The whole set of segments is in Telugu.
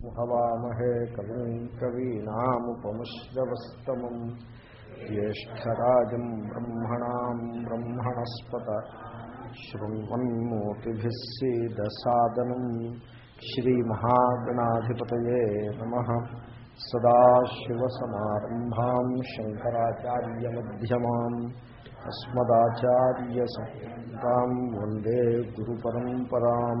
హవామహే కవిం కవీనాముపముశ్రవస్తమం జ్యేష్టరాజం బ్రహ్మణాం బ్రహ్మణస్పత శృణ్వన్మూర్తిభిः సీదసాదనం శ్రీమహాగణాధిపతయే నమः సదాశివసమారంభాం శంకరాచార్యమధ్యమాम् అస్మదాచార్యసంతాం వందే గురుపరంపరాం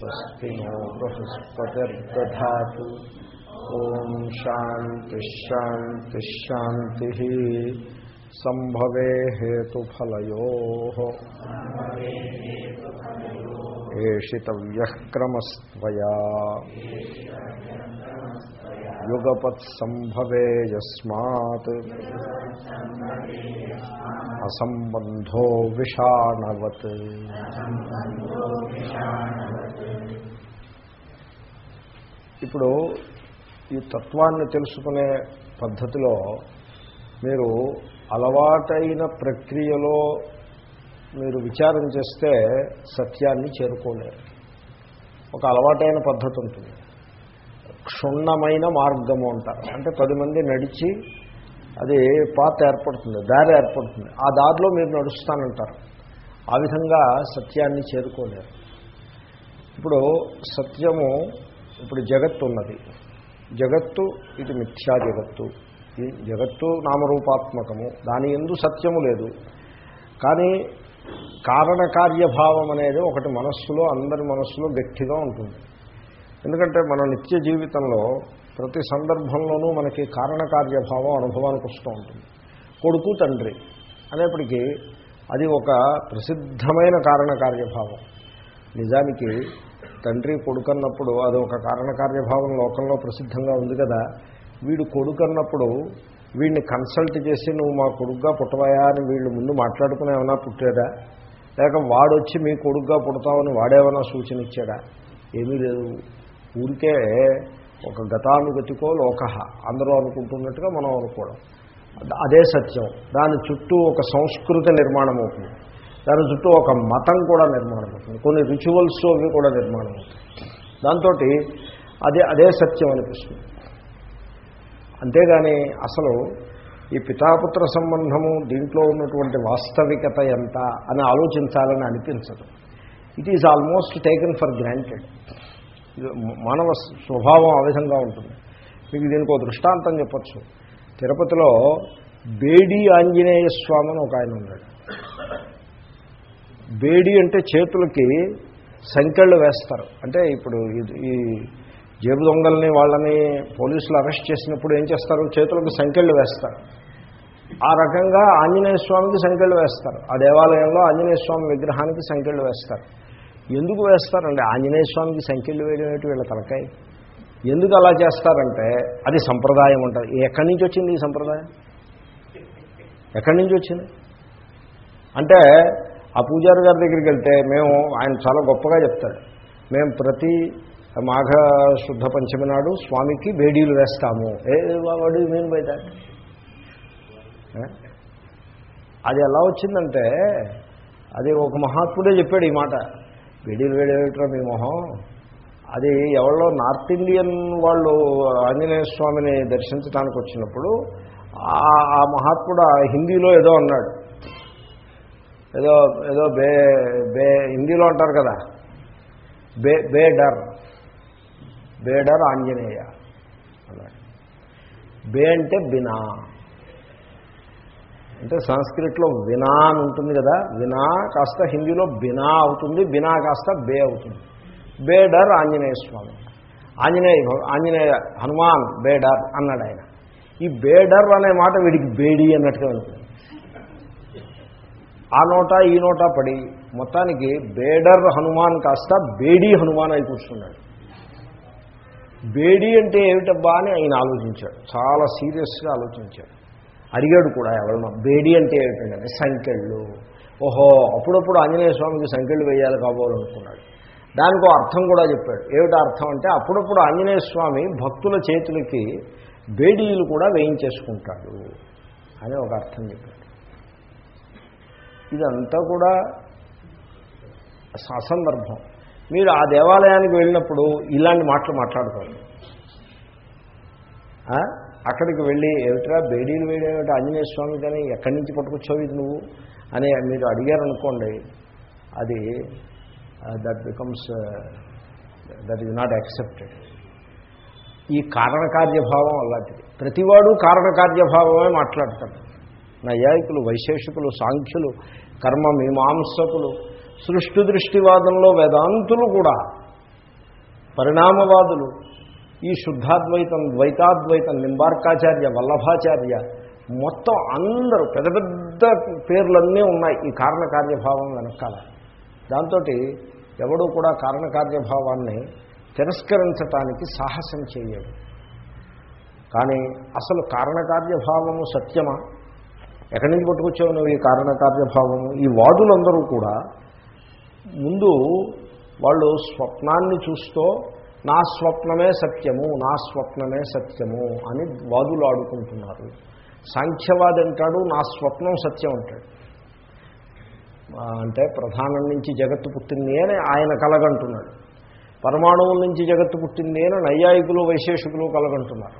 स्वस्ति नो बृहस्पतिर्दधातु ॐ शान्तिश्शान्तिश्शान्तिः सम्भवे हेतुफलयोः एषितव्यः क्रमस्त्वया युगपत्सम्भवे यस्मात् असम्बन्धो विषाणवत् ఇప్పుడు ఈ తత్వాన్ని తెలుసుకునే పద్ధతిలో మీరు అలవాటైన ప్రక్రియలో మీరు విచారం చేస్తే సత్యాన్ని చేరుకోలేరు ఒక అలవాటైన పద్ధతి ఉంటుంది క్షుణ్ణమైన మార్గము అంటారు. అంటే పది మంది నడిచి అది పాత ఏర్పడుతుంది దారి ఏర్పడుతుంది. ఆ దారిలో మీరు నడుస్తానంటారు. ఆ విధంగా సత్యాన్ని చేరుకోలేరు. ఇప్పుడు సత్యము ఇప్పుడు జగత్తు ఉన్నది. జగత్తు ఇది మిథ్యా జగత్తు. ఈ జగత్తు నామరూపాత్మకము. దాని ఎందు సత్యము లేదు. కానీ కారణకార్యభావం అనేది ఒకటి మనస్సులో అందరి మనస్సులో గట్టిగా ఉంటుంది. ఎందుకంటే మన నిత్య జీవితంలో ప్రతి సందర్భంలోనూ మనకి కారణకార్యభావం అనుభవానికి వస్తూ ఉంటుంది. కొడుకు తండ్రి అనేప్పటికీ అది ఒక ప్రసిద్ధమైన కారణకార్యభావం. నిజానికి తండ్రి కొడుకన్నప్పుడు అది ఒక కారణకార్యభావం లోకంలో ప్రసిద్ధంగా ఉంది కదా. వీడు కొడుకన్నప్పుడు వీడిని కన్సల్ట్ చేసి నువ్వు మా కొడుగ్గా పుట్టవయా అని వీళ్ళు ముందు మాట్లాడుకుని ఏమైనా పుట్టాడా? లేక వాడొచ్చి మీ కొడుగ్గా పుడతామని వాడేమైనా సూచన ఇచ్చాడా ఏమీ లేదు. ఊరికే ఒక గతానుగతికో లోక అందరూ అనుకుంటున్నట్టుగా మనం అనుకోవడం. అదే సత్యం. దాని చుట్టూ ఒక సంస్కృతి నిర్మాణం అవుతుంది. దాని చుట్టూ ఒక మతం కూడా నిర్మాణం అవుతుంది. కొన్ని రిచువల్స్ అవి కూడా నిర్మాణం అవుతాయి దాంతో అదే అదే సత్యం అనిపిస్తుంది. అంతేగాని అసలు ఈ పితాపుత్ర సంబంధము దీంట్లో ఉన్నటువంటి వాస్తవికత ఎంత అని ఆలోచించాలని అనిపించదు. It is almost taken for granted మానవ స్వభావం ఆ విధంగా ఉంటుంది. మీకు దీనికి ఒక దృష్టాంతం చెప్పచ్చు. తిరుపతిలో బేడి ఆంజనేయ స్వామి అని ఒక ఆయన ఉన్నాడు. బేడి అంటే చేతులకి సంకెళ్ళు వేస్తారు. అంటే ఇప్పుడు ఈ జేబు దొంగల్ని వాళ్ళని పోలీసులు అరెస్ట్ చేసినప్పుడు ఏం చేస్తారు? చేతులకు సంకెళ్ళు వేస్తారు. ఆ రకంగా ఆంజనేయ స్వామికి సంకెళ్ళు వేస్తారు. ఆ దేవాలయంలో ఆంజనేయ స్వామి విగ్రహానికి సంకెళ్ళు వేస్తారు. ఎందుకు వేస్తారండి? ఆంజనేయ స్వామికి సంఖ్యలు వేయడం ఏంటి? వీళ్ళ తలకాయ. ఎందుకు అలా చేస్తారంటే అది సంప్రదాయం ఉంటుంది ఎక్కడి నుంచి వచ్చింది ఈ సంప్రదాయం? ఎక్కడి నుంచి వచ్చింది? అంటే ఆ పూజారి గారి దగ్గరికి వెళ్తే మేము ఆయన చాలా గొప్పగా చెప్తాడు. మేము ప్రతి మాఘ శుద్ధ పంచమి నాడు స్వామికి వేడీలు వేస్తాము. ఏ వాడు మీన్ బై దాట్ అది ఎలా వచ్చిందంటే అది ఒక మహాత్ముడే చెప్పాడు ఈ మాట. బేడీలు వేడేటరా మీ మొహం? అది ఎవరో నార్త్ ఇండియన్ వాళ్ళు ఆంజనేయ స్వామిని దర్శించడానికి వచ్చినప్పుడు ఆ మహాత్ముడు హిందీలో ఏదో అన్నాడు. ఏదో ఏదో బే బే హిందీలో అంటారు కదా. బే బేడర్. బేడర్ ఆంజనేయ అన్నాడు. బే అంటే బినా. అంటే సంస్కృతిలో వినా అని ఉంటుంది కదా వినా కాస్త హిందీలో బినా అవుతుంది బినా కాస్త బే అవుతుంది. బేడర్ ఆంజనేయ స్వామి. ఆంజనేయ ఆంజనేయ హనుమాన్ బేడర్ అన్నాడు ఆయన. ఈ బేడర్ అనే మాట వీడికి బేడి అన్నట్టుగా ఉంటుంది ఆ నోట ఈ నోట పడి మొత్తానికి బేడర్ హనుమాన్ కాస్త బేడీ హనుమాన్ అయి కూర్చున్నాడు. బేడి అంటే ఏమిటబ్బా అని ఆయన ఆలోచించాడు. చాలా సీరియస్గా ఆలోచించాడు. అడిగాడు కూడా ఎవరన్నా బేడి అంటే ఏమిటండి సంఖ్యళ్ళు ఓహో అప్పుడప్పుడు ఆంజనేయ స్వామికి సంఖ్యలు వేయాలి కాబోలనుకున్నాడు. దానికి అర్థం కూడా చెప్పాడు. ఏమిటి అర్థం అంటే అప్పుడప్పుడు ఆంజనేయ స్వామి భక్తుల చేతులకి బేడీలు కూడా వేయించేసుకుంటాడు అని ఒక అర్థం చెప్పాడు. ఇదంతా కూడా అసందర్భం మీరు ఆ దేవాలయానికి వెళ్ళినప్పుడు ఇలాంటి మాటలు మాట్లాడుకోండి. అక్కడికి వెళ్ళి ఏమిట్రా బేడీలు వేయడం ఆంజనేయ స్వామి కానీ ఎక్కడి నుంచి పట్టుకొచ్చావు ఇది నువ్వు? అని మీరు అడిగారనుకోండి అది that becomes that is not accepted ఈ కారణకార్యభావం అలాంటిది. ప్రతివాడు కారణకార్యభావమే మాట్లాడతాడు. నయాయికులు వైశేషికులు సాంఖ్యులు కర్మ మీమాంసకులు సృష్టి దృష్టివాదంలో వేదాంతులు కూడా పరిణామవాదులు ఈ శుద్ధాద్వైతం ద్వైతాద్వైతం నింబార్కాచార్య వల్లభాచార్య మొత్తం అందరూ పెద్ద పెద్ద పేర్లన్నీ ఉన్నాయి ఈ కారణకార్యభావం వెనకాల. దాంతో ఎవడూ కూడా కారణకార్యభావాన్ని తిరస్కరించటానికి సాహసం చేయడు. కానీ అసలు కారణకార్యభావము సత్యమా? ఎక్కడి నుంచి పట్టుకొచ్చావు నువ్వు ఈ కారణకార్యభావము? ఈ వాదులందరూ కూడా ముందు వాళ్ళు స్వప్నాన్ని చూస్తూ నా స్వప్నమే సత్యము నా స్వప్నమే సత్యము అని వాదులు ఆడుకుంటున్నారు. సాంఖ్యవాది అంటాడు నా స్వప్నం సత్యం అంటాడు. అంటే ప్రధానం నుంచి జగత్తు పుట్టింది అని ఆయన కలగంటున్నాడు. పరమాణువుల నుంచి జగత్తు పుట్టింది అని నైయాయికులు వైశేషికులు కలగంటున్నారు.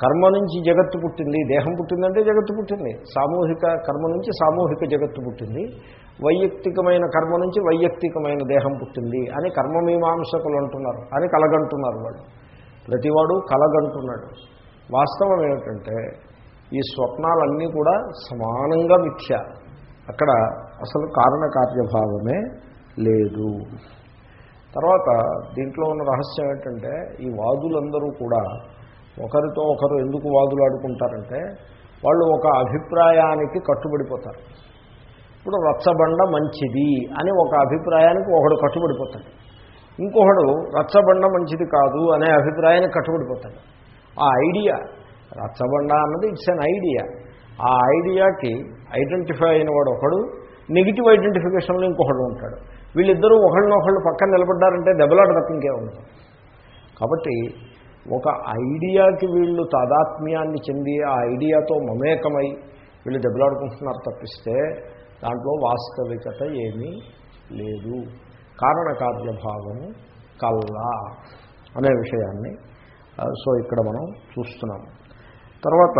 కర్మ నుంచి జగత్తు పుట్టింది దేహం పుట్టిందంటే జగత్తు పుట్టింది. సామూహిక కర్మ నుంచి సామూహిక జగత్తు పుట్టింది. వైయక్తికమైన కర్మ నుంచి వైయక్తికమైన దేహం పుట్టింది అని కర్మమీమాంసకులు అంటున్నారు అని కలగంటున్నారు వాళ్ళు. ప్రతివాడు కలగంటున్నాడు. వాస్తవం ఏమిటంటే ఈ స్వప్నాలన్నీ కూడా సమానంగా మిథ్య. అక్కడ అసలు కారణకార్యభావమే లేదు. తర్వాత దీంట్లో ఉన్న రహస్యం ఏంటంటే ఈ వాదులందరూ కూడా ఒకరితో ఒకరు ఎందుకు వాదులు ఆడుకుంటారంటే వాళ్ళు ఒక అభిప్రాయానికి కట్టుబడిపోతారు. ఇప్పుడు రచ్చబండ మంచిది అని ఒక అభిప్రాయానికి ఒకడు కట్టుబడిపోతాడు. ఇంకొకడు రచ్చబండ మంచిది కాదు అనే అభిప్రాయానికి కట్టుబడిపోతాడు. ఆ ఐడియా రచ్చబండ అన్నది ఇట్స్ అన్ ఐడియా ఆ ఐడియాకి ఐడెంటిఫై అయిన వాడు ఒకడు నెగిటివ్ ఐడెంటిఫికేషన్లో ఇంకొకడు ఉంటాడు. వీళ్ళిద్దరూ ఒకళ్ళనొకళ్ళు పక్కన నిలబడ్డారంటే దెబ్బలాట తప్ప ఇంకే ఉండదు. కాబట్టి ఒక ఐడియాకి వీళ్ళు తాదాత్మ్యాన్ని చెంది ఆ ఐడియాతో మమేకమై వీళ్ళు దెబ్బలాడుకుంటున్నారు తప్పిస్తే దాంట్లో వాస్తవికత ఏమీ లేదు. కారణకార్యభావము కల్లా అనే విషయాన్ని సో ఇక్కడ మనం చూస్తున్నాం. తర్వాత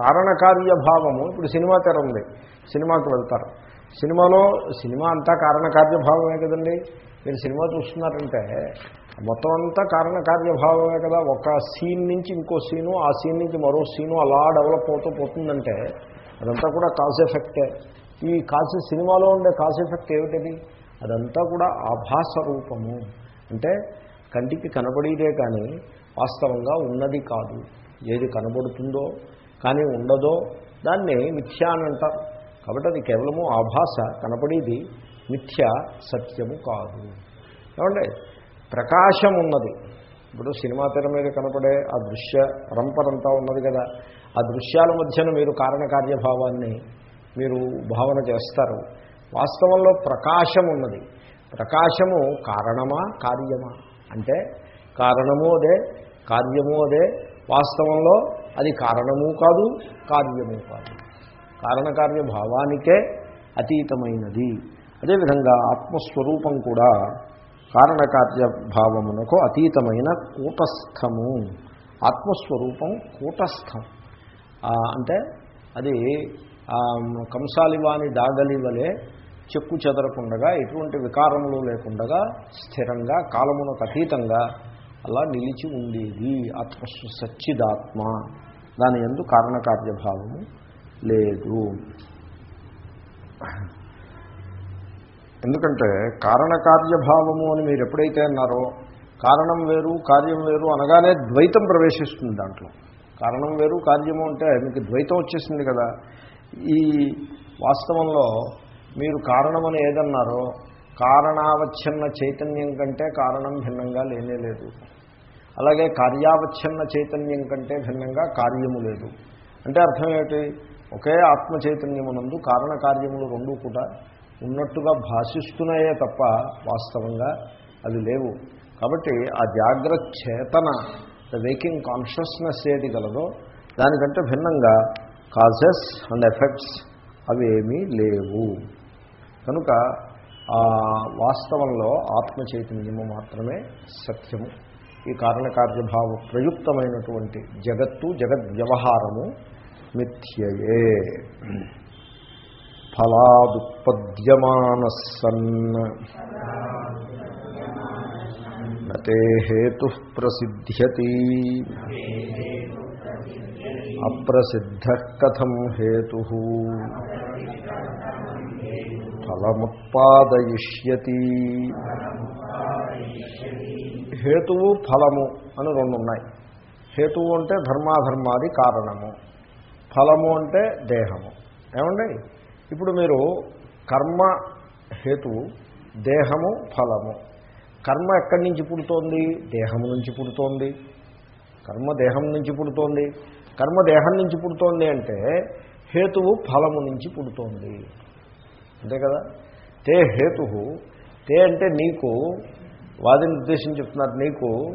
కారణకార్యభావము ఇప్పుడు సినిమా తెర ఉంది సినిమాకి వెళ్తారు. సినిమాలో సినిమా అంతా కారణకార్యభావమే కదండి. మీరు సినిమా చూస్తున్నారంటే మొత్తం అంతా కారణకార్యభావమే కదా. ఒక సీన్ నుంచి ఇంకో సీను ఆ సీన్ నుంచి మరో సీను అలా డెవలప్ అవుతూ పోతుందంటే అదంతా కూడా కాజ్ ఎఫెక్టే. ఈ కాజ్ సినిమాలో ఉండే కాజ్ ఎఫెక్ట్ ఏమిటది? అదంతా కూడా ఆభాస రూపము. అంటే కంటికి కనబడేదే కానీ వాస్తవంగా ఉన్నది కాదు. ఏది కనబడుతుందో కానీ ఉండదో దాన్ని మిథ్య అని అంటారు. కాబట్టి అది కేవలము ఆభాస కనపడేది మిథ్య సత్యము కాదు. ఏమంటే ప్రకాశం ఉన్నది. ఇప్పుడు సినిమా తెర మీద కనపడే ఆ దృశ్య పరంపరంతా ఉన్నది కదా. ఆ దృశ్యాల మధ్యన మీరు కారణకార్యభావాన్ని మీరు భావన చేస్తారు. వాస్తవంలో ప్రకాశం ఉన్నది. ప్రకాశము కారణమా కార్యమా? అంటే కారణము అదే కార్యము అదే. వాస్తవంలో అది కారణము కాదు కార్యము కాదు. కారణకార్య భావానికే అతీతమైనది. అదేవిధంగా ఆత్మస్వరూపం కూడా కారణకార్య భావమునకు అతీతమైన కూటస్థము ఆత్మస్వరూపం కూటస్థం. అంటే అది కంసాలివాని దాగలి వలె చెక్కు చెదరకుండగా ఎటువంటి వికారములు లేకుండగా స్థిరంగా కాలమునకు అతీతంగా అలా నిలిచి ఉండేది ఆత్మ సచ్చిదాత్మ. దాని ఎందు కారణకార్యభావము లేదు. ఎందుకంటే కారణకార్యభావము అని మీరు ఎప్పుడైతే అన్నారో కారణం వేరు కార్యం వేరు అనగానే ద్వైతం ప్రవేశిస్తుంది దాంట్లో. కారణం వేరు కార్యము అంటే మీకు ద్వైతం వచ్చేసింది కదా. ఈ వాస్తవంలో మీరు కారణమని ఏదన్నారో కారణావచ్ఛిన్న చైతన్యం కంటే కారణం భిన్నంగా లేనే లేదు. అలాగే కార్యావచ్ఛిన్న చైతన్యం కంటే భిన్నంగా కార్యము లేదు. అంటే అర్థం ఏమిటి? ఒకే ఆత్మ చైతన్యమునందు కారణకార్యములు రెండూ కూడా ఉన్నట్టుగా భాషిస్తున్నాయే తప్ప వాస్తవంగా అవి లేవు. కాబట్టి ఆ జాగ్రత్త చేతన ద వేకింగ్ కాన్షియస్నెస్ ఏది గలదో దానికంటే భిన్నంగా కాజెస్ అండ్ ఎఫెక్ట్స్ అవి ఏమీ లేవు. కనుక ఆ వాస్తవంలో ఆత్మ చైతన్యము మాత్రమే సత్యము. ఈ కారణకార్యభావ ప్రయుక్తమైనటువంటి జగత్తు జగద్వ్యవహారము మిథ్యయే. ఫలాదుత్పద్యమాన సన్ నతే హేతు ప్రసిద్ధ్యతి. అప్రసిద్ధ కథం హేతు. ఫలముత్పాదయిష్యతి. హేతువు ఫలము అని రెండు ఉన్నాయి హేతువు అంటే ధర్మాధర్మాది కారణము. ఫలము అంటే దేహము. ఏమండి? ఇప్పుడు మీరు కర్మ హేతువు దేహము ఫలము. కర్మ ఎక్కడి నుంచి పుడుతోంది? దేహము నుంచి పుడుతోంది. కర్మ దేహం నుంచి పుడుతోంది. కర్మ దేహం నుంచి పుడుతోంది అంటే హేతువు ఫలము నుంచి పుడుతోంది. అంతే కదా? తే హేతు తే అంటే నీకు వాదిని ఉద్దేశం చెప్తున్నారు నీకు.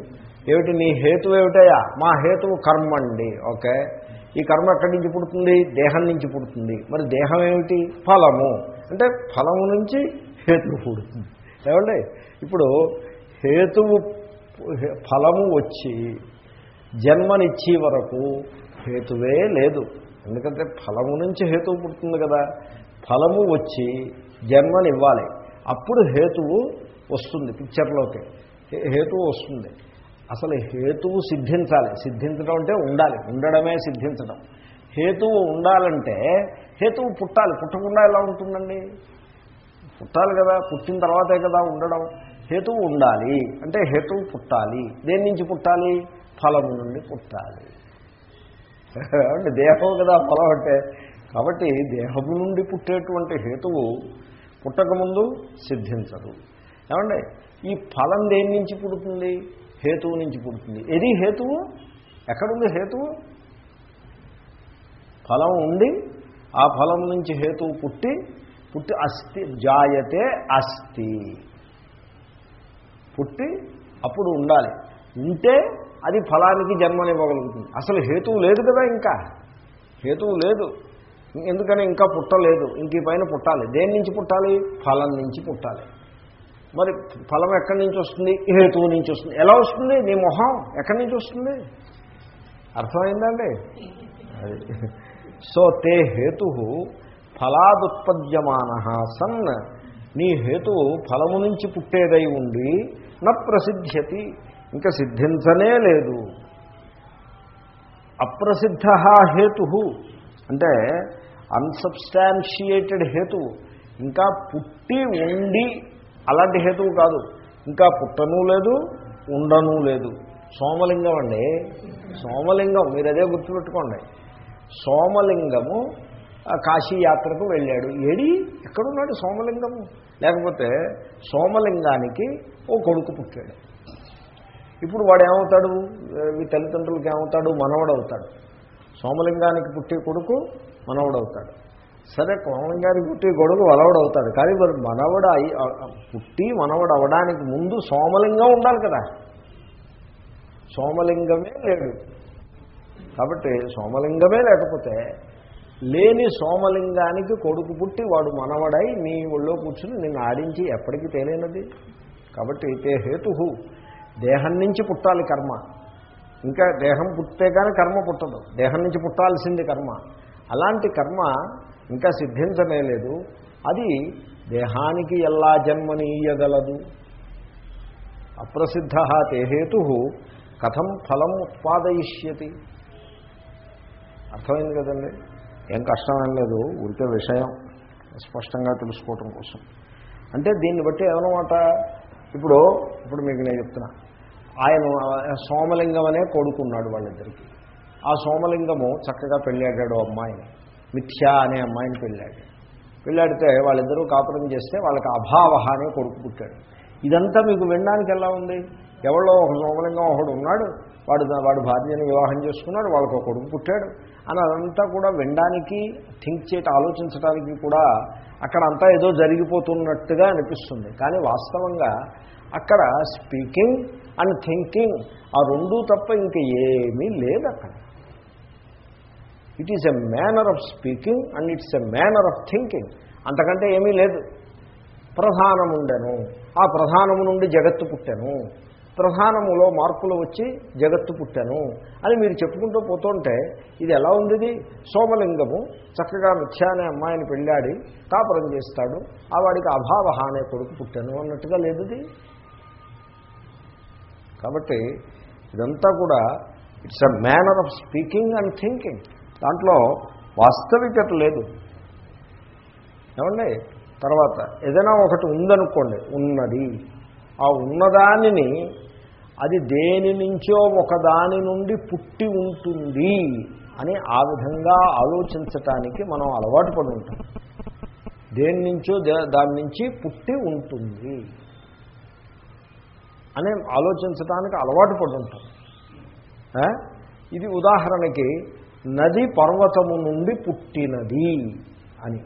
ఏమిటి? నీ హేతు ఏమిటయా మా హేతువు కర్మ అండి. ఓకే? ఈ కర్మ ఎక్కడి నుంచి పుడుతుంది? దేహం నుంచి పుడుతుంది. మరి దేహం ఏమిటి? ఫలము. అంటే ఫలము నుంచి హేతువు పుడుతుంది. ఏమండి? ఇప్పుడు హేతువు ఫలము వచ్చి జన్మనిచ్చే వరకు హేతువే లేదు. ఎందుకంటే ఫలము నుంచి హేతువు పుడుతుంది కదా. ఫలము వచ్చి జన్మనివ్వాలి. అప్పుడు హేతువు వస్తుంది పిక్చర్లోకి హేతువు వస్తుంది. అసలు హేతువు సిద్ధించాలి. సిద్ధించడం అంటే ఉండాలి. ఉండడమే సిద్ధించడం. హేతువు ఉండాలంటే హేతువు పుట్టాలి. పుట్టకుండా ఎలా ఉంటుందండి? పుట్టాలి కదా. పుట్టిన తర్వాతే కదా ఉండడం. హేతువు ఉండాలి. అంటే హేతువు పుట్టాలి. దేని నుంచి పుట్టాలి? ఫలము నుండి పుట్టాలి. అంటే దేహం కదా ఫలం అంటే. కాబట్టి దేహము నుండి పుట్టేటువంటి హేతువు పుట్టకముందు సిద్ధించదు. ఏమండి? ఈ ఫలం దేని నుంచి పుడుతుంది? హేతువు నుంచి పుడుతుంది. ఏది హేతువు? ఎక్కడుంది హేతువు? ఫలం ఉండి ఆ ఫలం నుంచి హేతువు పుట్టి పుట్టి అస్థి జాయతే అస్థి. పుట్టి అప్పుడు ఉండాలి. ఉంటే అది ఫలానికి జన్మనివ్వగలుగుతుంది. అసలు హేతువు లేదు కదా ఇంకా. హేతువు లేదు. ఎందుకని ఇంకా పుట్టలేదు? ఇంక ఈ పైన పుట్టాలి. దేని నుంచి పుట్టాలి? ఫలం నుంచి పుట్టాలి. మరి ఫలం ఎక్కడి నుంచి వస్తుంది? హేతువు నుంచి వస్తుంది. ఎలా వస్తుంది? నీ మొహం ఎక్కడి నుంచి వస్తుంది? అర్థమైందండి? అది. సో తే హేతు ఫలాదుత్పద్యమాన సన్. నీ హేతువు ఫలము నుంచి పుట్టేదై ఉండి న ప్రసిద్ధ్యతి. ఇంకా సిద్ధించనే లేదు. అప్రసిద్ధ హేతు అంటే అన్సబ్స్టాన్షియేటెడ్ హేతువు. ఇంకా పుట్టి ఉండి అలాంటి హేతువు కాదు. ఇంకా పుట్టను లేదు ఉండను లేదు. సోమలింగం అండి. సోమలింగం మీరు అదే గుర్తుపెట్టుకోండి. సోమలింగము కాశీ యాత్రకు వెళ్ళాడు. ఏడి? ఎక్కడున్నాడు సోమలింగము? లేకపోతే సోమలింగానికి ఓ కొడుకు పుట్టాడు. ఇప్పుడు వాడు ఏమవుతాడు ఈ తల్లిదండ్రులకి ఏమవుతాడు మనవడు అవుతాడు సోమలింగానికి పుట్టే కొడుకు మనవడు సరే కోమలం గారి పుట్టి గొడవలు వలవడు అవుతాడు కానీ మరి మనవడు అయి పుట్టి మనవడు అవడానికి ముందు సోమలింగం ఉండాలి కదా. సోమలింగమే లేడు. కాబట్టి సోమలింగమే లేకపోతే లేని సోమలింగానికి కొడుకు పుట్టి వాడు మనవడై నీ ఒళ్ళో కూర్చుని నిన్ను ఆడించి ఎప్పటికీ తేలేనది. కాబట్టి తే హేతు దేహం నుంచి పుట్టాలి కర్మ. ఇంకా దేహం పుట్టే కానీ కర్మ పుట్టదు. దేహం నుంచి పుట్టాల్సింది కర్మ. అలాంటి కర్మ ఇంకా సిద్ధించనే లేదు. అది దేహానికి ఎలా జన్మనీయగలదు. అప్రసిద్ధ తే హేతు కథం ఫలం ఉత్పాదయిష్యతి. అర్థమైంది కదండి? ఏం కష్టమేం లేదు ఉడికే విషయం స్పష్టంగా తెలుసుకోవటం కోసం. అంటే దీన్ని బట్టి ఏమన్నమాట? ఇప్పుడు ఇప్పుడు మీకు నేను చెప్తున్నా. ఆయన సోమలింగం అనే కొడుకున్నాడు వాళ్ళిద్దరికి. ఆ సోమలింగము చక్కగా పెళ్ళాడాడు అమ్మాయిని. మిథ్య అనే అమ్మాయిని పెళ్ళాడు. పెళ్ళాడితే వాళ్ళిద్దరూ కాపురం చేస్తే వాళ్ళకి అభావ అనే కొడుకు పుట్టాడు. ఇదంతా మీకు వినడానికి ఎలా ఉంది? ఎవరో ఒక నోమలింగం ఒకడు ఉన్నాడు వాడు వాడు భార్యను వివాహం చేసుకున్నాడు వాళ్ళకు ఒక కొడుకు పుట్టాడు అని అదంతా కూడా వినడానికి థింక్ చేయటం ఆలోచించడానికి కూడా అక్కడ అంతా ఏదో జరిగిపోతున్నట్టుగా అనిపిస్తుంది. కానీ వాస్తవంగా అక్కడ స్పీకింగ్ అండ్ థింకింగ్ ఆ రెండూ తప్ప ఇంక ఏమీ లేదు అక్కడ it is a manner of speaking and it's a manner of thinking అంతకంటే ఏమీ లేదు. ప్రధానముండెను. ఆ ప్రధానము నుండి జగత్తు పుట్టెను. ప్రధానములో మార్పులు వచ్చి జగత్తు పుట్టాను. అని మీరు చెప్పుకుంటూ పోతుంటే ఇది ఎలా ఉంది ఇది సోమలింగము చక్కగా మిథ్యా అనే అమ్మాయిని పెళ్ళాడి కాపురం చేస్తాడు. ఆ వాడికి అభావ అనే కొడుకు పుట్టాను అన్నట్టుగా లేదు ఇది కాబట్టి ఇదంతా కూడా it's a manner of speaking and thinking దాంట్లో వాస్తవికత లేదు. ఏమండి? తర్వాత ఏదైనా ఒకటి ఉందనుకోండి ఉన్నది. ఆ ఉన్నదానిని అది దేని నుంచో ఒకదాని నుండి పుట్టి ఉంటుంది అని ఆ విధంగా ఆలోచించటానికి మనం అలవాటు పడి ఉంటాం. దేని నుంచో దాని నుంచి పుట్టి ఉంటుంది అని ఆలోచించటానికి అలవాటు పడి ఉంటాం. ఇది ఉదాహరణకి నది పర్వతము నుండి పుట్టినది అని.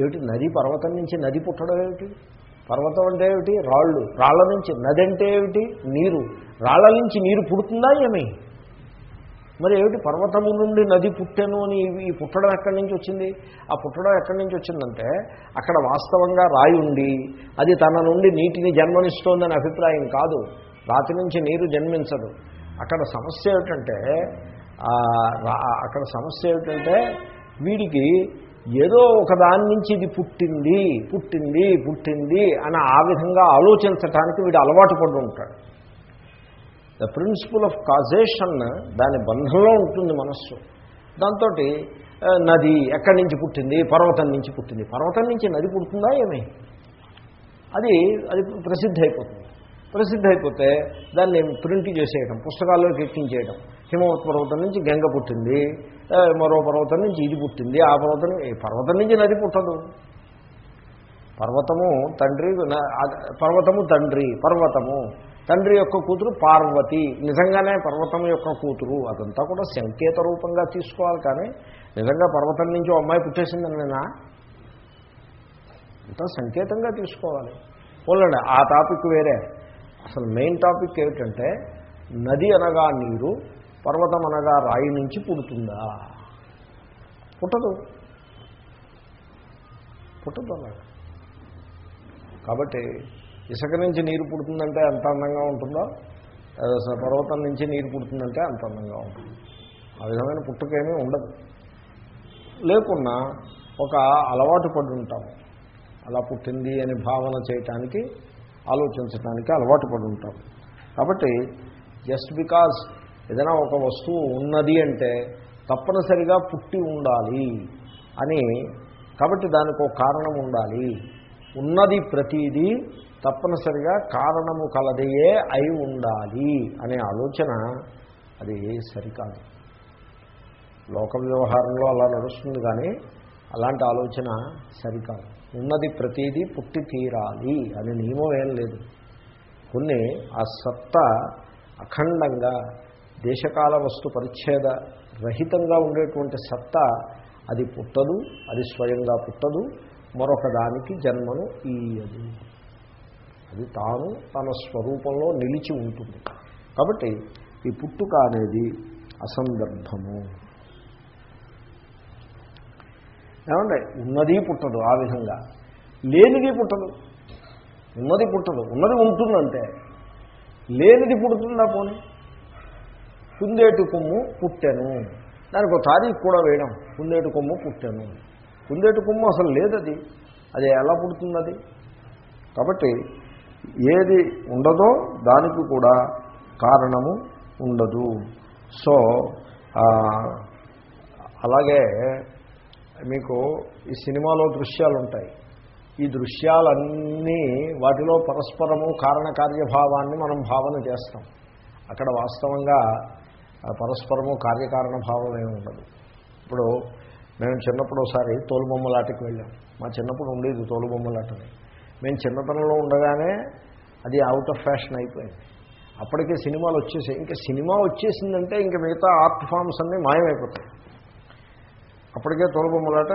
ఏమిటి? నది పర్వతం నుంచి నది పుట్టడం ఏమిటి? పర్వతం అంటే ఏమిటి? రాళ్ళు. రాళ్ళ నుంచి నది అంటే ఏమిటి? నీరు. రాళ్ళ నుంచి నీరు పుడుతుందా ఏమి? మరి ఏమిటి? పర్వతము నుండి నది పుట్టాను అని ఈ- పుట్టడం ఎక్కడి నుంచి వచ్చింది? ఆ పుట్టడం ఎక్కడి నుంచి వచ్చిందంటే అక్కడ వాస్తవంగా రాయి ఉండి అది తన నుండి నీటిని జన్మనిస్తోందని అభిప్రాయం కాదు. రాతి నుంచి నీరు జన్మించదు. అక్కడ సమస్య ఏమిటంటే అక్కడ సమస్య ఏమిటంటే వీడికి ఏదో ఒక దాని నుంచి ఇది పుట్టింది పుట్టింది పుట్టింది అని ఆ విధంగా ఆలోచించటానికి వీడు అలవాటు పడి ఉంటాడు. ద ప్రిన్సిపల్ ఆఫ్ కాజేషన్ దాని బంధంలో ఉంటుంది మనస్సు. దాంతో నది ఎక్కడి నుంచి పుట్టింది పర్వతం నుంచి పుట్టింది. పర్వతం నుంచి నది పుడుతుందా ఏమి? అది అది ప్రసిద్ధి అయిపోతుంది. ప్రసిద్ధి అయిపోతే దాన్ని ప్రింట్ చేసేయడం పుస్తకాల్లోకి ఎక్కించేయడం హిమవత్ పర్వతం నుంచి గంగ పుట్టింది మరో పర్వతం నుంచి ఇది పుట్టింది ఆ పర్వతం ఈ పర్వతం నుంచి నది పుట్టదు. పర్వతము తండ్రి పర్వతము తండ్రి పర్వతము. తండ్రి యొక్క కూతురు పార్వతి. నిజంగానే పర్వతం యొక్క కూతురు. అదంతా కూడా సంకేత రూపంగా తీసుకోవాలి కానీ నిజంగా పర్వతం నుంచి అమ్మాయి పుట్టేసిందని నేనా అంతా సంకేతంగా తీసుకోవాలి. పోలండి ఆ టాపిక్ వేరే. అసలు మెయిన్ టాపిక్ ఏమిటంటే నది అనగా నీరు పర్వతం అనగా రాయి నుంచి పుడుతుందా? పుట్టదు. పుట్టదు అలాగా కాబట్టి ఇసుక నుంచి నీరు పుడుతుందంటే ఎంత అందంగా ఉంటుందో పర్వతం నుంచి నీరు పుడుతుందంటే అంత అందంగా ఉంటుంది. ఆ విధమైన పుట్టుకేమీ ఉండదు. లేకున్నా ఒక అలవాటు పడి ఉంటాము అలా పుట్టింది అని భావన చేయటానికి ఆలోచించడానికి అలవాటు పడి ఉంటాం. కాబట్టి జస్ట్ బికాజ్ ఏదైనా ఒక వస్తువు ఉన్నది అంటే తప్పనిసరిగా పుట్టి ఉండాలి అని కాబట్టి దానికి ఒక కారణం ఉండాలి. ఉన్నది ప్రతిదీ తప్పనిసరిగా కారణము కలదయే అయి ఉండాలి అనే ఆలోచన అది సరికాదు. లోక వ్యవహారంలో అలా నడుస్తుంది కానీ అలాంటి ఆలోచన సరికాదు. ఉన్నది ప్రతీది పుట్టి తీరాలి అనే నియమం ఏం లేదు. కొన్ని ఆ సత్తా అఖండంగా దేశకాల వస్తు పరిచ్ఛేద రహితంగా ఉండేటువంటి సత్తా అది పుట్టదు అది స్వయంగా పుట్టదు మరొక దానికి జన్మను ఈయదు అది తాను తన స్వరూపంలో నిలిచి ఉంటుంది. కాబట్టి ఈ పుట్టుక అనేది అసందర్భము. ఏమంటే ఉన్నది పుట్టదు ఆ విధంగా. లేనిది పుట్టదు. ఉన్నది పుట్టదు. ఉన్నది ఉంటుందంటే. లేనిది పుడుతుందా పోనీ? కుందేటు కొమ్ము పుట్టెను. దానికి ఒక తారీఖు కూడా వేయడం. కుందేటు కొమ్ము పుట్టెను. కుందేటు కొమ్ము అసలు లేదది. అది ఎలా పుడుతుంది కాబట్టి ఏది ఉండదో దానికి కూడా కారణము ఉండదు. సో అలాగే మీకు ఈ సినిమాలో దృశ్యాలు ఉంటాయి ఈ దృశ్యాలన్నీ వాటిలో పరస్పరము కారణకార్యభావాన్ని మనం భావన చేస్తాం. అక్కడ వాస్తవంగా పరస్పరము కార్యకారణ భావం ఏమి ఉండదు. ఇప్పుడు మేము చిన్నప్పుడు ఒకసారి తోలుబొమ్మలాటకి వెళ్ళాం. మా చిన్నప్పుడు ఉండేది తోలుబొమ్మలాటని మేము చిన్నతనంలో ఉండగానే అది అవుట్ ఆఫ్ ఫ్యాషన్ అయిపోయింది. అప్పటికే సినిమాలు వచ్చేసాయి. ఇంకా సినిమా వచ్చేసిందంటే ఇంకా మిగతా ఆర్ట్ ఫామ్స్ అన్నీ మాయమైపోతాయి. అప్పటికే తోలుబొమ్మలాట